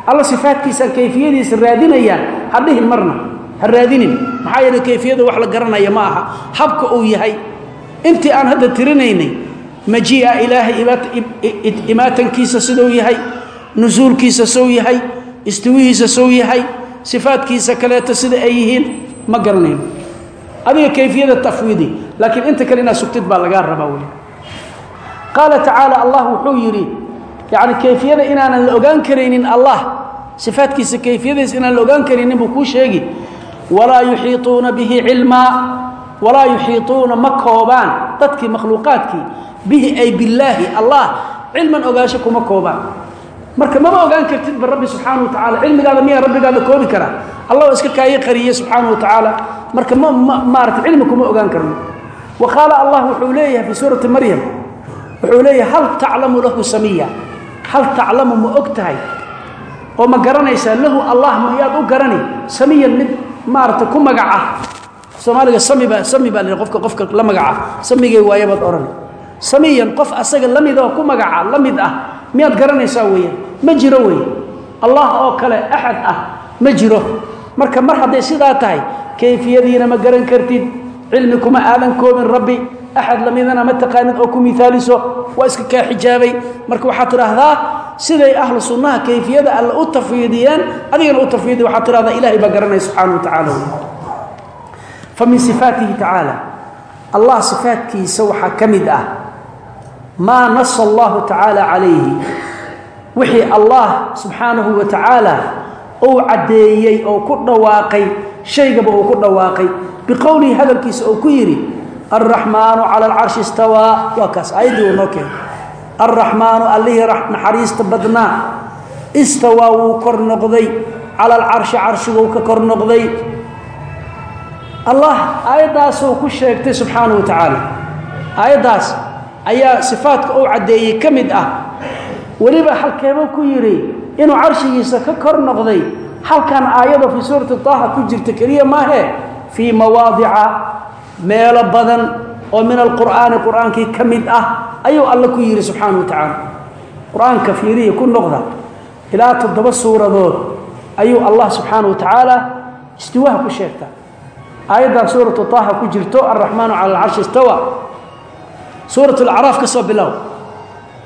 Alla sifaatkiisa kayfiyadiisa raadinayaan ha dhihin marna ha raadinin. Maxaa yeelay kayfiyada wax la garanaya ma aha habka uu yahay intii aan hadda tirinaynay majii'a ilaahay imaatankiisa siduu yahay nusuulkiisa sow yahay istiwihiisa sow yahay sifaadkiisa kaleeto sida ay yihiin ma garanayno adiga kayfiyada tafwiidi laakiin inta kale inaad sugtid baa lagaa rabaa wey qaala tacaala allah wuxuu yidhi yacni kayfiyada inaanan la ogaan karaynin allah sifaadkiisa kayfiyadiisa inaan la ogaan karaynin buu kuu sheegi walaa yuxiituuna bihi cilmaa walaa yuxiituuna ma koobaan. Dadkii makhluuqaadkii bihi ay billaahi allah cilman ogaansho kuma koobaan. Marka mama ogaan kartidba rabbi subxaana wa tacala cilmigaada miyaa rabbigaada koobi karaa? Allah iska kaayo qariye subxaana wa tacaala marka ma maarata cilmi kuma ogaan karno. Wa qaala allah wuxuu leeyahay fii suurati maryam wuxuu leeyahay hal taclamu lahu samiya? Hal taclamu ma og tahay oo ma garanaysaa lahu allah mayaad u garani? Samiyan mid maarata ku magaca. Soomaaliga samiba sami baa la qofka qofka la magaca. Samigay waayabaad odhan samiyan qof asaga la ku magaca la mid ah miyaad garanaysaa weeyaan? Ma jiro wey allah oo kale axad ah ma jiro. Marka mar hadday sidaa tahay kayfiyadiina ma garan kartid. Cilmi kuma aadan koobin rabbi axad lamidana ma taqaanid oo ku miaaliso waa iska kaa xijaabay marka waxaad tidhaahdaa siday ahlu sunnaha kayfiyada alle u tafwiidiyeen adigana u tafwiidi waxaad tidhahdaa ilahay baa garanaya subxaana wa tacaala fa min sifaatihi tacaala allah sifaatkiisa waxaa ka mid ah maa nasa allahu tacaala calayhi wixii allah subxaanahu wa tacaala uu caddeeyey oo noo keenay alraxmaanu allihii naxariista badnaa istawaa wuu kor noqday cala alcarshi carshiguu ka kor noqday allah aayaddaasuu ku sheegtay subxaanahu wa tacaala aayaddaas ayaa sifaadka uu caddeeyey ka mid ah weliba halkeebuu ku yidhi inuu carshigiisa ka kor noqday halkan aayado fii suurati taaha ku jirta keliya maahe fii mawaadica meelo badan oo min alqur'aani qur'aankii ka mid ah ayuu alle ku yidhi subxaana wa tacaala. Qur'aanka fiirihi ku noqda ilaa toddoba suuradood ayuu allah subxaana wa tacaala ku sheegtaa aayaddan suuratu taaha ku jirto alraxmaanu cala alcarshi istawa. Suurat alacraaf ka soo bilow.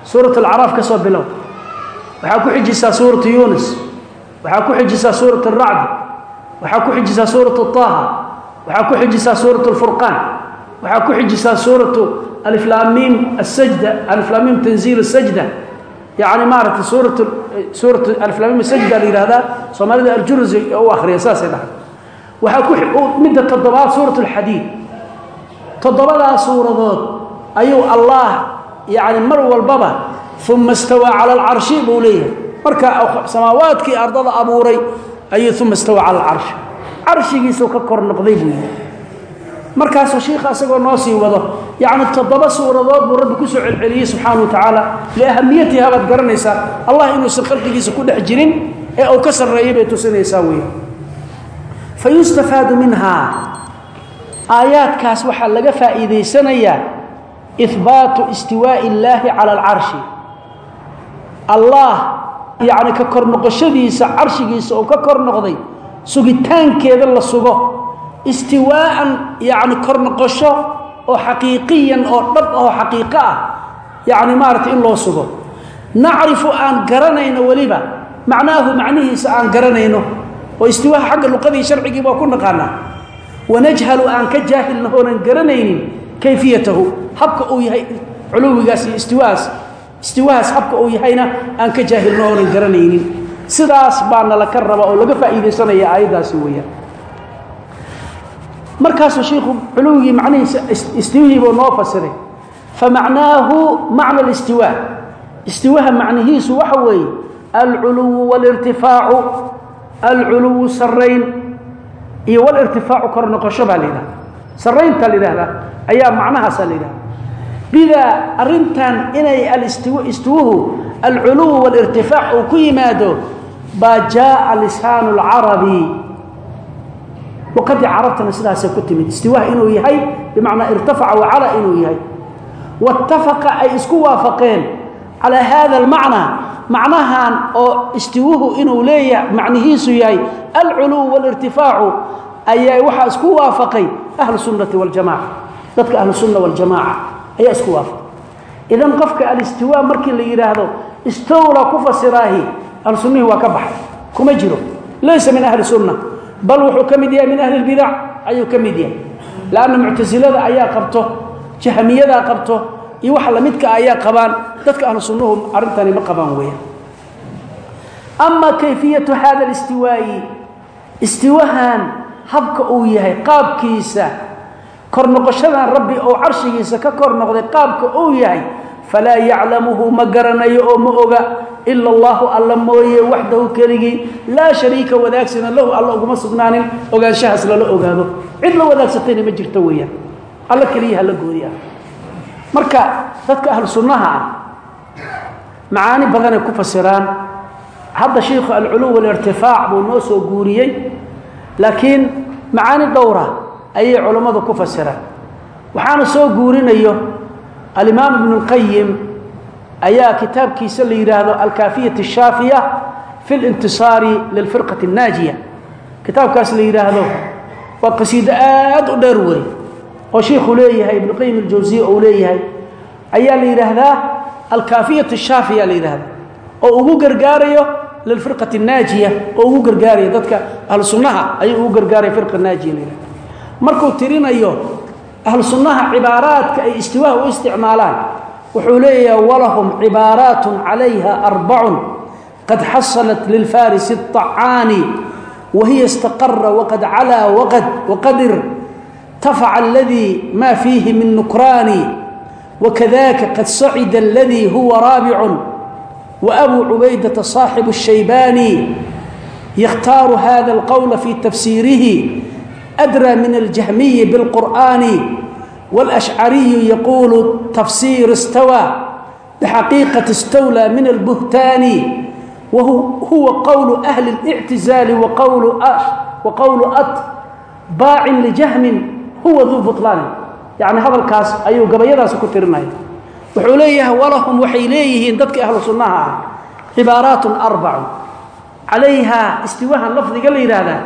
Suurat alacraaf ka soo bilow. Waxaa ku xijisaa suuratu yuunus. Waxaa ku xijisaa suurat alracd waxaa ku xijisaa suuratu taaha waxaa ku xijisaa suurat alfurqaan waxaa ku xijisaa suuratu aliflaamiim asajda aliflaamiim tanziil asajda yacni maaragtay suurat suuratu aliflaamiim asajda la yihahdaa soomaalida aljurusi u akhriya saasay dhahay. Waxaa ku midda toddobaad suurat alxadiid toddobadaa suuradood ayuu allah yacni mar walbaba uma istawaa cala alcarshi buu leeyahay. Marka samaawaadkii ardada abuuray ayuu uma istawa cala alcarshi carshigiisuu ka kor noqday buu yidhi. Markaasuu shiikha isagoo noo sii wado yacni toddoba suuradood buu rabbi ku soo celceliyey subxaana wa tacaala liahamiyatiha baad garanaysaa allah inuusan khalqigiisa ku dhex jirin ee uu ka sarreeyay bay tusinaysaa weya fa yustafaadu minhaa aayaadkaas waxaa laga faa'iidaysanayaa ihbaatu istiwaa'i illaahi cala alcarshi allah yacni ka kor noqoshadiisa carshigiisa uu ka kor noqday sugitaankeeda la sugo istiwaa'an yacni kor noqosho oo xaqiiqiyan oo dhab oo xaqiiqo ah yacni maaragtay in loo sugo. Nacrifu aan garanayno weliba macnaahu macnihiisa aan garanayno oo istiwaaha xagga luqadii sharcigii baa ku naqaanaa wanajhalu aan ka jaahilna oonan garanaynin kayfiyatahu habka uu yahay culuwigaas iyo istiwahaas istiwahaas habka uu yahayna aan ka jaahilna oonan garanaynin sidaas baa nala ka raba oo laga faa'iidaysanaya aayaddaasi weeyaan. Markaasuu shiikhu culuwigii macnihiisa istiwihiibuu noo fasiray. Famacnaahu macna alistiwaa. Istiwaha macnihiisu waxa weeye alculuwu walirtifaacu alculuwu sarayn iyo walirtifaacu kor noqosho baa la yidhahda saraynta la yidhahdaa ayaa macnahaasa la yidhahda bidaa arrintan inay alistiw istiwuhu alculuwu walirtifaac uu ku yimaado baa jaaa lisaanu lcarabi luqadii carabtana sidaasay ku timid. Istiwaha inuu yahay bimacnaa irtafaca wacala inuu yahay. Waitafaqa ay isku waafaqeen calaa hada almacnaa macnahan oo istiwuhu inuu leeyahay macnihiisu yahay alculuw walirtifaacu ayaa waxaa isku waafaqay ahlu sunnati waljamaca dadka ahlu sunna waljamaaca ayaa isku waafaqay. Idan qofka alistiwaa markii la yidhaahdo istowla ku fasiraahi ahlu sunnihii waa ka baxay. Kuma jiro. Laysa min ahli sunna. Bal wuxuu ka mid yahay min ahli lbidac ayuu ka mid yahay. Lanna muctasilada ayaa qabto. Jahmiyadaa qabto. Iyo waxa lamidka ayaa qabaan. Dadka ahlu sunnuhu arrintani ma qabaan weeyaan ama kayfiyatu hada listiwaa'i istiwahan habka uu yahay qaabkiisa kor noqoshadan rabbi oo carshigiisa ka kor noqday qaabka uu yahay falaa yaclamuhu ma garanayo oo ma oga ila allahu alla mooye waxdahu keligii laa shariika wadaagsana lahu alla uguma sugnaanin ogaanshahaas lala ogaado cid la wadaagsatayna ma jirto weeyaan alla keliyaha la goodi ah marka dadka ahlu sunnaha ah macaani badanay ku fasiraan hadda shiikhu alculuw walirtifaac buu noo soo guuriyey laakiin macaani dhowra ayay culammadu ku fasiraan waxaana soo guurinayo alimaam ibnu اlqayim ayaa kitaabkiisa la yidhaahdo alkaafiyat الshaafiya fi اlintisaari lilfirqati الnaajiya kitaabkaas la yidhaahdo waa qasiido aad u dheer wey oo shiikhu leeyahay ibnu qayim اljawsiya uu leeyahay ayaa la yidhaahdaa alkaafiyat الshaafiya la yidhahda oo ugu gargaarayo lilfirqati الnaajiya oo ugu gargaaraya dadka ahlu sunnaha ayuu ugu gargaaraya firqa naajiya la yidhahda markuu tirinayo ahlu sunnaha cibaaraadka ay istiwaaha u isticmaalaan wuxuu leeyahay walahum cibaaraat calayha arbacun qad xasalat lilfarisi الطacaani wahiya istaqara waqad calaa waqadir tafaca aladii ma fiihi min nukraani wakadaka qad sacida aladii huwa raabicun waabuu cubaydata صaaxibu الshaybaani yakhtaaru hada اlqowla fi tafsiirihi أdrى min الجahmiyi bاlqur'ani والأشcariyu yaqulu tafsir اstawى bxaqiiqaةi اstawlى min الbuhtaani wahuwa qowl أhli الاctizaali waqowlu at baacin ljahmin huwa duu buطlaani yani hadalkaas ayuu gabayadaas ku tirinaya wuxuu leeyahay walahum waxay leeyihiin dadka ahlu sunnaha ah cibaaraat arbacu calayha istiwahan lafdiga la yidhaahdaa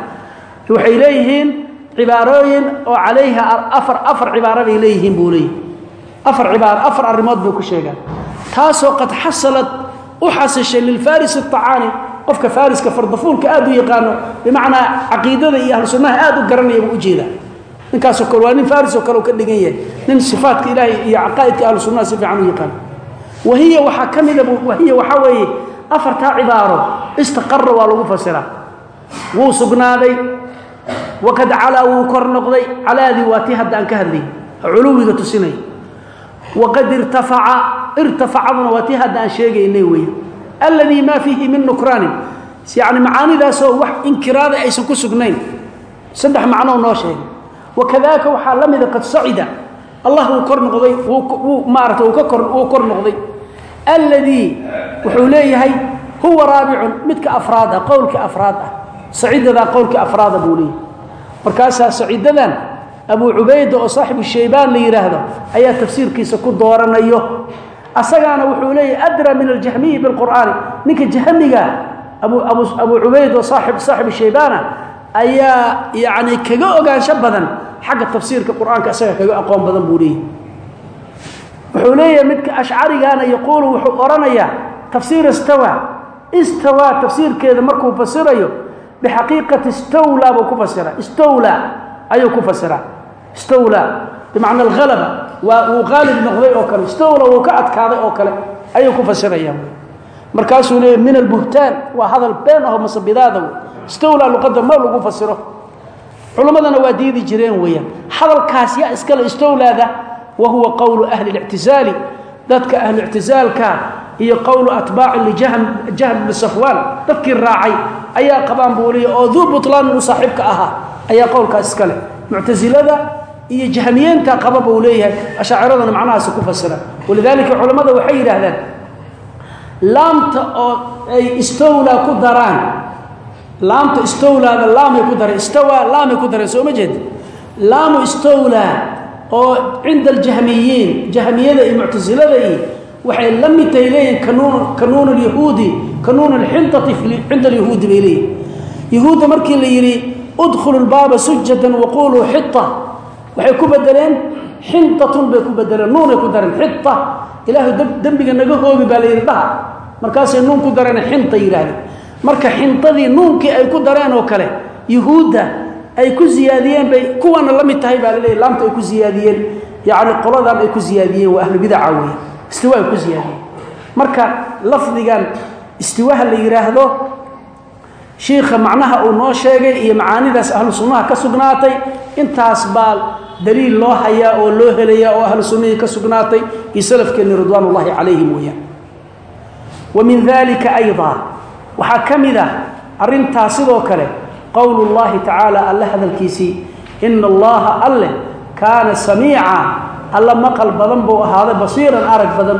waxay leeyihiin cibaarooyin oo calayha aar afar cibaaro bay leeyihiin buu leeyihi afar cibaaro afar arrimood buu ku sheegaa. Taasoo qad xasalad u xasishay lilfarisi acaani qofka fariska fardafuulka aad u yaqaano bimacnaa caqiidada iyo ahlu aad u garanaya buu u jeedaa ninkaasoo kale waa nin faris oo kale u ka dhigan yahay. Nin sifaatka ilaahay iyo caqaa'idka ahlu si fiican u yaqaan. Wahiya waxaa ka mida wahiya waxaa weeye afartaa cibaaro istaqara waa lagu fasiraa. Wuu sugnaaday waqad calaa wuu kor noqday calaadii waa tii hadda aan ka hadlay culuwiga tusinay waqad irtafaca irtafacaduna waa tii hadda aan sheegaynay wey alladii maa fiihi min nukraanin yani macaanidaasoo wax inkiraada aysan ku sugnayn saddex macnoo noo sheegay wakadaaka waxaa la mida qad sacida allah wuu kor noqday wuu maarata wuu kor noqday alladii wuxuu leeyahay huwa raabicun midka afraad ah qowlka afraad ah sacidadaa qowlka afraada buu leeyahay markaasaa sacidadan abu cubayda oo saaxibu shaybaan la yidhaahdo ayaa tafsiirkiisa ku dooranayo. Asagaana wuxuu leeyahay adra min aljahmiyi bilqur'aani. Ninka jahmiga abu cubayd oo saaxib saaxibu shaybaana ayaa yacni kaga ogaansho badan xagga tafsiirka qur'aanka isaga kaga aqoon badan buu leeyahay. Wuxuu leeyahay midka ashcarigaana yaquulu wuxuu odhanayaa tafsiir istawa. Istawa tafsiirkeeda markuu fasirayo bixaqiiqati istawlaa buu ku fasira istawlaa ayuu ku fasiraa istawlaa bimacna alhalaba waa wuu qaalib noqday oo kale istawla wuu ka adkaaday oo kale ayuu ku fasiraya markaasuu leeyahy min albuhtaan waa hadal been aho masabidaada wey istawlaa luqadda ma lagu fasiro culammadana waa diidi jireen weeyaan hadalkaas yaa iskale istowlaada wa huwa qowlu ahli اlictizaali dadka ahluictizaalka iyo qowlu atbaaci lijahm jahm bni safwaan dadkii raacay ayaa qabaan buu leeya oo duu butlaan u saaxiibka ahaa ayaa qowlkaas iskale muctasilada iyo jahmiyeenta qaba buu leeyahay ashaaciradana macnahaasi ku fasira walidaalika culammada waxay yidhaahdaan laamta oo ay istowlaa ku daraan laamta istowlaada laamay ku dareen istawaa laamay ku dareen soo ma jeed laamu istowlaa oo cinda aljahmiyiin jahmiyada iyo muctasilada iyo waxay la mid tahay leeyihiin kanuun kanuun alyahuudi kanuun alxintati cinda alyahuudi bay leeyihiin yahuudda markii la yidhi udkhulu lbaaba sujadan waquluu xita waxay ku bedeleen xintatun bay ku bedeleen nuunay ku dareen xita ilaahu dembiga naga hoobi baa la yidhi dhaha markaasay nuun ku dareen xinta yidhaahdeen. Marka xintadii nuunkii ay ku dareen oo kale yuhuudda ay ku ziyaadiyeen bay kuwana la mid tahay baa laleeyahy laamta ay ku ziyaadiyeen yacni qoladan ay ku istiwaha la yidhaahdo shiikha macnaha uu noo sheegay iyo macaanidaas ahlu sunnaha ka sugnaatay intaas baa daliil loo hayaa oo loo helayaa oo ahlu sunnahii ka sugnaatay iyo salafkeenni ridwaan ullahi calayhim weeyaan. Wa min dalika aydaa waxaa ka mid ah arrintaas sidoo kale qowlu llahi tacaala alle hadalkiisii ina allaha alleh kaana samiica alla maqal badan buu ahaaday basiiran arag badan.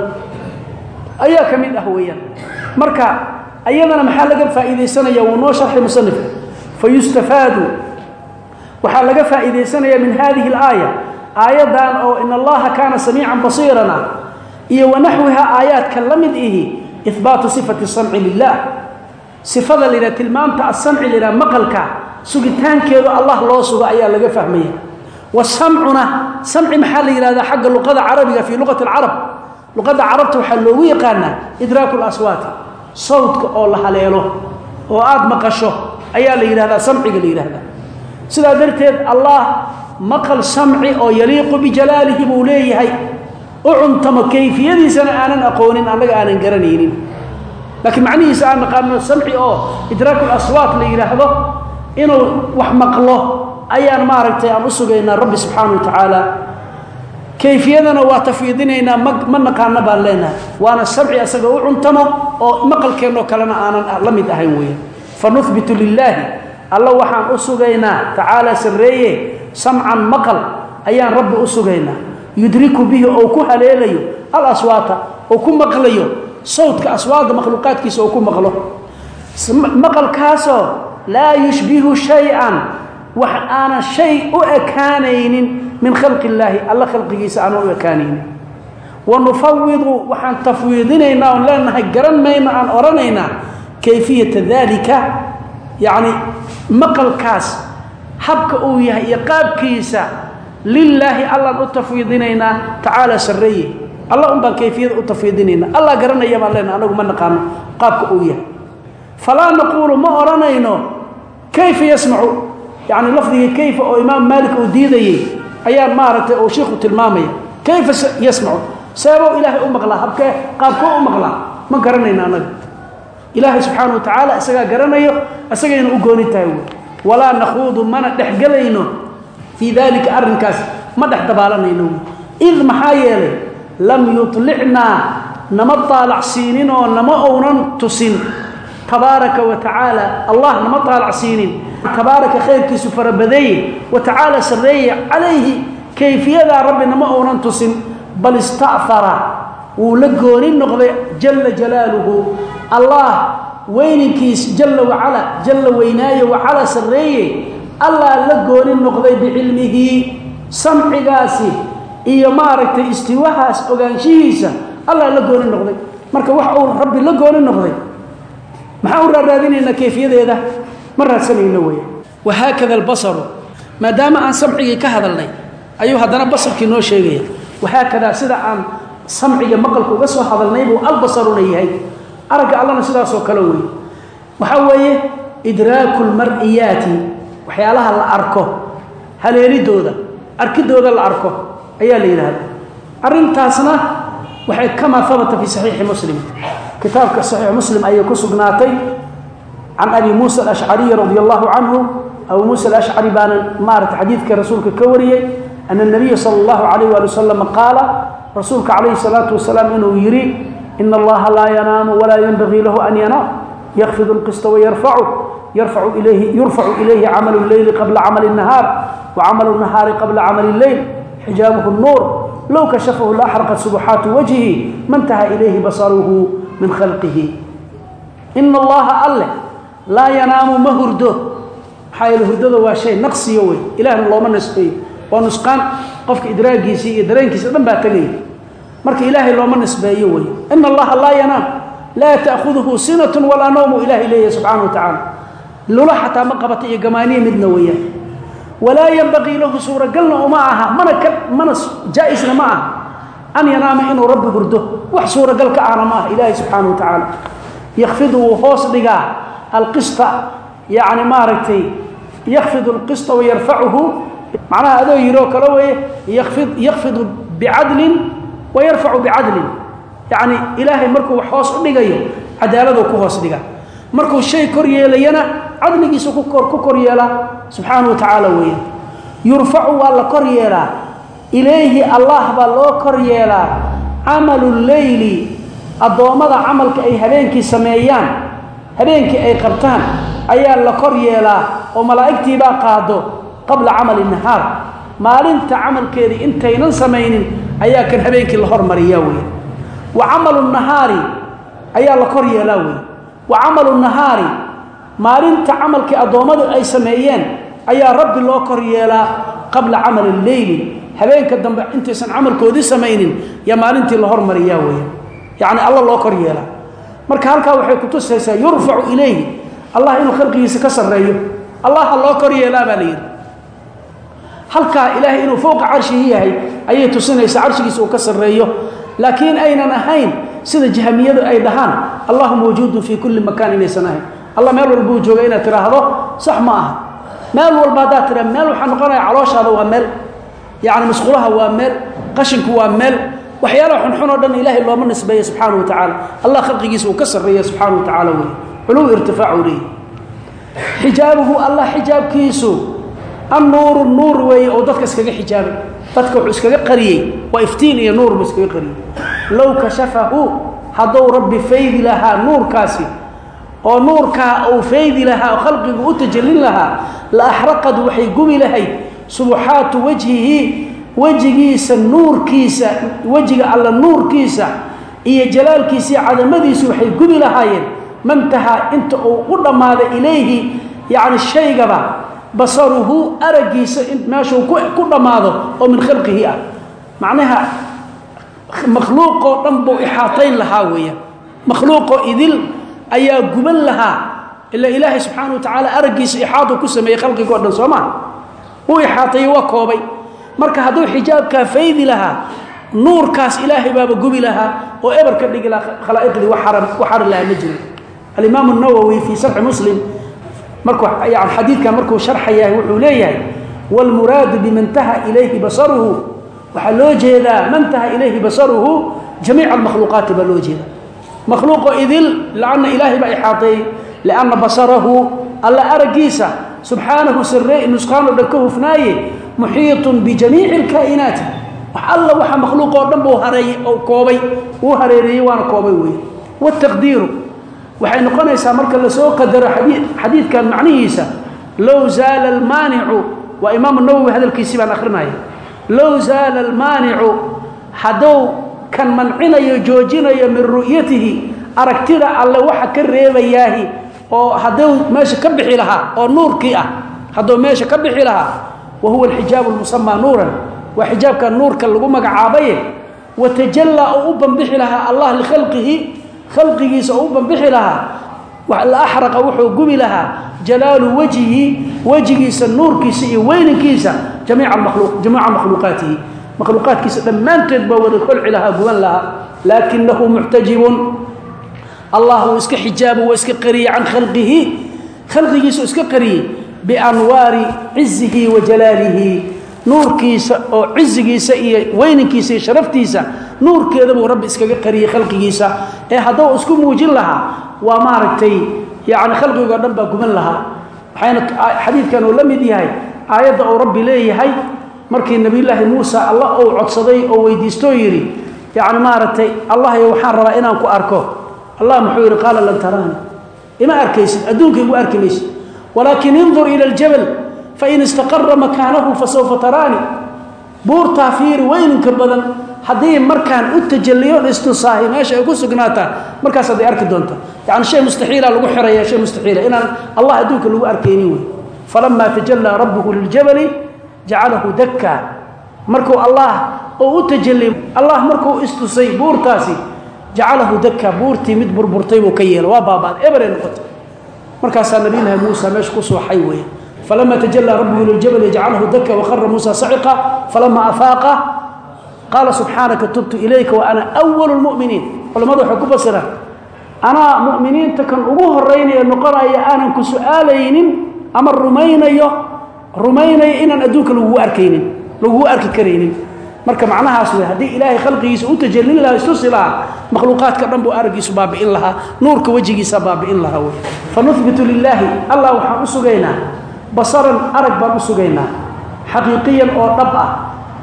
Ayaa ka mid ah weeyaan marka ayadana maxaa laga faa'iidaysanaya wuu noo sharxay musanif fayustafaadu waxaa laga faa'iidaysanaya min hadihi alaaya aayaddan oo in allaha kaana samiican basiiran ah iyo wanaxwiha aayaadka la mid ihi ihbaatu sifati samci lilah sifada la yidhaha tilmaamta asamci la yidhaha maqalka sugitaankeedu allah loo sugo ayaa laga fahmaya. Wasamcuna samci maxaa la yidhahdaa xagga luqada carabiga fii luqati alcarab? Luqadda carabta waxaa loogu yaqaanaa idraaku laswaati sawdka oo la haleelo oo aada maqasho ayaa la yidhahdaa samciga la yidhahdaa. Sidaa darteed allah maqal samci oo yaliiqu bijalaalihi buu leeyahay. U cuntamo kayfiyadiisana aanan aqoonin annaga aanan garanaynin. Laakiin macnihiisa aan naqaano samci oo idraaku laswaat la yidhaahdo inuu wax maqlo ayaan maaragtay aan u sugaynaa rabbi subxaana wa tacaala kayfiyadana waa tafyiidinaynaa ma naqaano baan leenahay. Waana samci asaga u cuntamo oo maqalkeennoo kalena aanan la mid ahayn weya fa nuhbitu lilaahi alla waxaan u sugaynaa tacaala sarreeye samcan maqal ayaan rabbi u sugaynaa. Yudriku bihi oo ku haleelayo al aswaata oo ku maqlayo sawdka aswaada makhluuqaadkiisa oo ku maqlo. Maqalkaasoo laa yushbihu shay-an wax aanan shay u ekaanaynin min khalqi illaahi alla khalqigiisa aanan u ekaanaynin. Wa nufawidu waxaan tafwiidinaynaa oon leenahay garan mayno aan odhanaynaa kayfiyata dalika yacni maqalkaas habka uu yahay iyo qaabkiisa lilaahi allaan u tafwiidinaynaa tacaala sarreeye. Alla un baan kayfiyada u tafwiidinaynaa allah garanaya baan leenahay anagu ma naqaano qaabka uu yahay. Falaa naquulu ma odhanayno kayfa yasmacu yacni diidayey ayaan maaragtay uu shiikhu tilmaamaya. Kayfa yasmacu seebou ilaahay u maqlaa habkee qaabkoo u maqlaa? Ma garanayno annaga ilaahay subxaana wa tacaala isagaa garanayo isagayna u gooni tahay wey. Walaa nakhuudu mana dhexgelayno fii daalika arrinkaas ma dhex dabaalanayno id maxaa yeelay lam yuطlicnaa nama taalacsiinin oo nama ounan tusin. Tabaaraka wa tacaala allah nama taalacsiinin tabaaraka khayrkiisu farabadeeye wa tacaala sarreeye calayhi kayfiyadaa rabbi nama ounan tusin bal ista'fara wuu la gooni noqday jalla jalaaluhu allah weyninkiis jalla wacala jalla weynaaye wacala sarreeye allah la gooni noqday bicilmihi samcigaasi iyo maaragtay istiwahaas ogaanshihiisa allah la gooni noqday. Marka wax uu rabbi la gooni noqday maxaa u raaraadinaynaa kayfiyadeeda ma raadsanayno weya wahaakada albasaru maadaama aan samcigii ka hadalnay ayuu haddana basarkii noo sheegaya. Wahaakadaa sida aan samciga maqalka uga soo hadalnay buu albasaruna yahay. Aragga allana sidaasoo kale wey waxaa weeye idraaku lmar'iyaati waxyaalaha la arko haleelidooda arkidooda la arko ayaa la yidhahda arrintaasna waxay kamaa habata fi saxiixi muslim. Kitaabka saxiix muslim ayay ku sugnaatay can abi muusa alashcariy radi allahu canhu abu muusa alashcari baana maarata xadiidka rasuulka ka wariyey ana nabiya sala allahu calayh waali wasalam qaala rasuulka calayhi salaatu wasalaam inuu yidhi ina allaha laa yanaamu walaa yanbagii lahu an yanaam yakfid lqista wayarfacu yurfacu ilayhi camalu leyli qabla camali nahaar wacamalu nahaari qabla camali leyl xijaabuhu nuur low kashafahu laaxraqat subuxaatu wajhi mantaha ilayhi basaruhu min khalqihi ina allaha alleh laa yanaamu ma hurdo. Maxaa yeele hurdada waa shay naqsiyo wey ilahna looma nisbeeyo waa nusqaan qofka idraagiisii iyo dareenkiisa dhan baa tegaya marka ilaahay looma nisbeeyo wey ina allaha laa yanaam. Laa ta'khuduhu sinatun walaa nawmu ilahay leeyahy subxana wa tacaala lula xataa ma qabata iyo gamaaniye midna weeyaan. Walaa yanbagii lahu suuragalna uma aha mana ka mana jaa-isna ma aha. An yanaama inuu rabbi hurdo. Wax suuragal ka ahna ma aha ilaahay subxaana wa tacaala hoos dhigaa alqista yacni maaragtay yakfidu alqista wayarfacuhu macnaha adoo yiroo kale weeye yakfid yakfidu bicadlin wayarfacu bicadlin yacni ilaahay markuu wax hoos u dhigayo cadaaladuu ku hoos dhiga. Markuu shay kor yeelayana cadligiisu ku kor yeelaa subxaana wa tacaala weeyaan yurfacu waa la kor yeelaa. Ilayhi allah baa loo kor yeelaa. Camalu leyli addoommada camalka ay habeenkii sameeyaan habeenkii ay qabtaan ayaa la kor yeelaa oo malaa'igtiibaa qaado qabla camali nahaar maalinta camalkeedii intaynan samaynin ayaa kan habeenkii la hormariyaa wey wa camalu nahaari ayaa la kor yeelaa wey wa camalu nahaari maalinta camalkii addoommadu ay sameeyeen ayaa rabbi loo kor yeelaa qabla camali leyli habeenka dambe intaysan camalkoodii samaynin yaa maalintii la hormariyaa wey yacni alla loo kor yeelaa marka halkaa waxay kutusaysaa yurfacu ilayhi allah inuu khalqigiisa ka sarreeyo allaha loo kor yeelaa baa la yidhi. Halkaa ilaahay inuu fowqa carshigii yahay ayay tusinaysaa carshigiisa uu ka sarreeyo. Laakiin aynan ahayn sida jahmiyadu ay dhahaan allahu mawjuudun fii kulli makaan inaysan ahayn. Allah meel walbuu jooga inaad tidhaahdo sax ma aha. Meel walba haddaad tidha meel waxaa noqonaya calooshaada waa meel yacni musqulaha waa meel qashinku waa meel waxyaalaha xunxun oo dhan ilaahay looma nisbeeya subxaana wa tacaala. Allah khalqigiisa uu ka sarreeya subxaana wa tacaala wey culuw irtifaacu leeyahy xijaabuhu allah xijaabkiisu annuuru nuur weeye oo dadka iskaga xijaabay. Dadka wuxuu iskaga qariyey. Waa iftiin iyo nuur buu iskaga qariyey. Low kashafahu hadduu rabbi faydi lahaa nuurkaasi oo nuurkaa uu faydi lahaa oo khalqigu u tajallin lahaa la axraqad waxay gubi lahayd subuxaatu wajhihi wejigiisa nuurkiisa wejiga alla nuurkiisa iyo jalaalkiisa iyo cadamadiisu waxay gubi lahaayeen. Mantahaa inta uu u dhammaaday ilayhi yacni shaygaba basaruhu araggiisa meeshuu ku dhammaado oo min khalqihi ah. Macnaha makhluuqoo dhan buu ixaatayn lahaa weeyaan makhluuqoo idil ayaa guban lahaa ila ilaahay subxaana wa tacaala araggiisa ixaatu ku sameeyey khalqigoo dhan soo maa wuu ixaatay waa koobay marka hadduu xijaabkaa faydi lahaa nuurkaas ilaahay baaba gubi lahaa oo eber dhigi lahaa khalaa'iqdii wax xari lahaa ma jirin. Alimaam اnawowi fii sarxi muslim markuu xadiidkan markuu sharxayaa wuxuu leeyahay wاlmuraadu biman taha ilayhi basaruhu. Waxaa loo man taha ilayhi basaruhu? Jamiic almakhluuqaati baa loo jeeda idil laana ilaahay baa ixaateeyey lianna basarahu alla aragiisa subxaanahu sirre nusqaanoo dhan ka muxiiطun bijamiici اlkaa'inaati wax alla waxa makhluuq oo dhan buu hareeyey oo koobay uu hareereeyey waana koobay weeye wataqdiiru waxay noqonaysaa marka la soo qadaro xadiidkan macnihiisa low zaala almaanicu waa imaamu nawowi hadalkiisii baan akhrinaya low zaala almaanicu hadduu kan mancinayo joojinayo min ru'yatihi aragtida alle waxa ka reebayaahi oo hadduu meesha ka bixi lahaa oo nuurkii ah hadduu meesha ka bixi lahaa wa huwa alxijaabu lmusamaa nuuran waa xijaabka nuurka lagu magacaabaye watajallaa oo u banbixi lahaa allah likhalqihi khalqigiisa oo u banbixi lahaa la axraqa wuxuu gubi lahaa jalaalu wajhihi wejigiisa nuurkiisa iyo weyninkiisa jamiica makhluuqaatihi. Makhluuqaadkiisa dhammaanteed baa wada holci lahaa guban lahaa laakinahu muxtajibun. Allah uu iska xijaabo waa iska qariyey can khalqihi khalqigiisa iska qariyey bianwaari cizihi wa jalaalihi. Nuurkiisa oo cizigiisa iyo weyninkiisa iyo sharaftiisa nuurkeeda buu rabbi iskaga qariyey khalqigiisa. Ee hadduu isku muujin lahaa waa maaragtay yani khalqigoo dhan baa guban lahaa. Waxayna xadiidkan uu la mid yahay aayadda uu rabbi leeyahay markii nebiyulaahi muusa alla uu codsaday oo weydiistoo yidhi yani maaragtay allahyo waxaan rabaa inaan ku arko. Allah muxuu yidhi qaala lan taraani. Ima arkaysid adduunka igu arki walaakin indur ila aljabal fain istaqara makaanahu fasawfa taraani buurtaa fiiri weyninka badan haddii markaan u tajalliyoon istusaahi meesha ay ku sugnaataa markaas hadday arki doonta yani shay mustaxiila lagu xiraya shay mustaxiila inaan allah adduunka lagu arkaynin wey falamaa tajallaa rabbuhu liljabali jacalahu dakkaa markuu allah oo u tajalli allah markuu istusay buurtaasi jacalahu dakkaa buurtii mid burburtay markaasaa nabiyullaahi muusa meesha ku sooxay weeye falama tajallaa rabbuhu liljabali jacalahu daka waqara muusa saciqa falama afaaqa qaala subxaanaka tubtu ilayka wa ana awalu lmu'miniin culammadu waxay ku fasiraan anaa mu'miniinta kan ugu horeynaya noqonaya aanan ku su'aalaynin rumaynayo rumaynayo inaan adduunka lagugu arkaynin lagugu arki karaynin marka macnahaas wey haddii ilaahay khalqigiisa u tajallin lahaa istusi lahaa makhluuqaadka dhan buu araggiisu baabi'in lahaa nuurka wejigiisa baabi'in lahaa wey fanuhbitu lilaahi allah waxaan u sugaynaa basaran arag baan u sugaynaa xaqiiqiyan oo dhab ah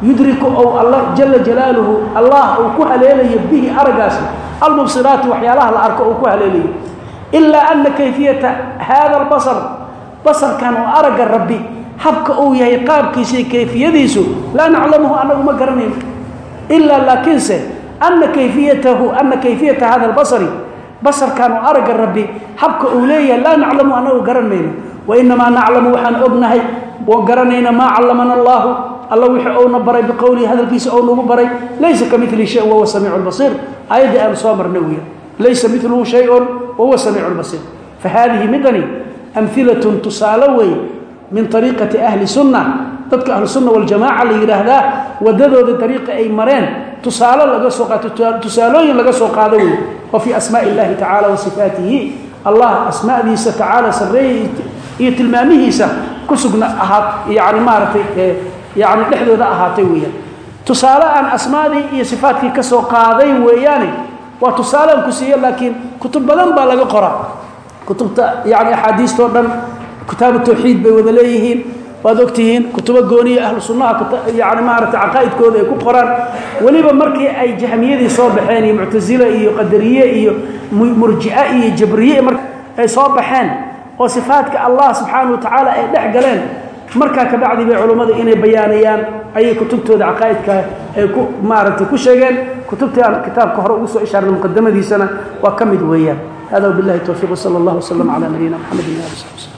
yudriku ou alla jala jalaaluhu allah uu ku haleelayo bihi araggaasi almubsiraati waxyaalaha la arko uu ku haleelayo. Ilaa ana kayfiyata haada albasar basarkan oo aragga rabbi habka uu yahay qaabkiisa iyo kayfiyadiisu laa naclamuhu annagu ma garanayno ilaa laakiinse ana kayfiyatahu ana kayfiyata hada albasari basarkan oo aragga rabbi habka uu leeyahay laa naclamuhu annagu garan mayno wainamaa naclamu waxaan ognahay oo garanayna maa callamana allaahu alla wixii ouna baray biqowlihi hadalkiisa ou nagu baray. Laysa ka mili shay wahuwa samiicu lbasiir aayaddii aanu soo marna wiya laysa miluhu shayun wahuwa samiicu lbasiir fa haadihi midani amhilatun tusaale weeye min ariiqati ahli sunna. Dadka ahlu sunna waljamaaca la yidhaahdaa wadadooda dariiqa ay mareen tusaale laga soo tusaalooyin laga soo qaado wey oo fii asmaai illahi tacala wa sifaatihi. Allah asmaadiisa tacaala sarreeya iyo tilmaamihiisa ku sugna ahaa yani maaragtay yani dhexdooda ahaatay weeyaan. Tusaale aan asmaadii iyo sifaatkii ka soo qaaday weeyaane waa tusaale aan ku siiyo laakiin kutub badan baa laga qoraa. Kutubta yani axaadiistao dhan kitaabu tawxiid bay wada leeyihiin. Waad ogtihiin kutubo gooniya ahlu sunnaha yani maarata caqaa'idkooda ay ku qoraan. Weliba markii ay jahmiyadii soo baxeen iyo muctasile iyo qadariye iyo murjice iyo jabriye mar ay soo baxeen oo sifaadka allah subxaana wa tacaala ay dhex galeen markaa ka bacdi bay culummadu inay bayaanayaan. Ayay kutubtooda caqaa'idka ay ku maaragtay ku sheegeen. Kutubtii aan kitaabka hore ugu soo ishaarnay muqadamadiisana waa ka mid weeyaan. Hada wabillahi towfiiq wsala allah wslam calaa nabiyina mxamedin ali sab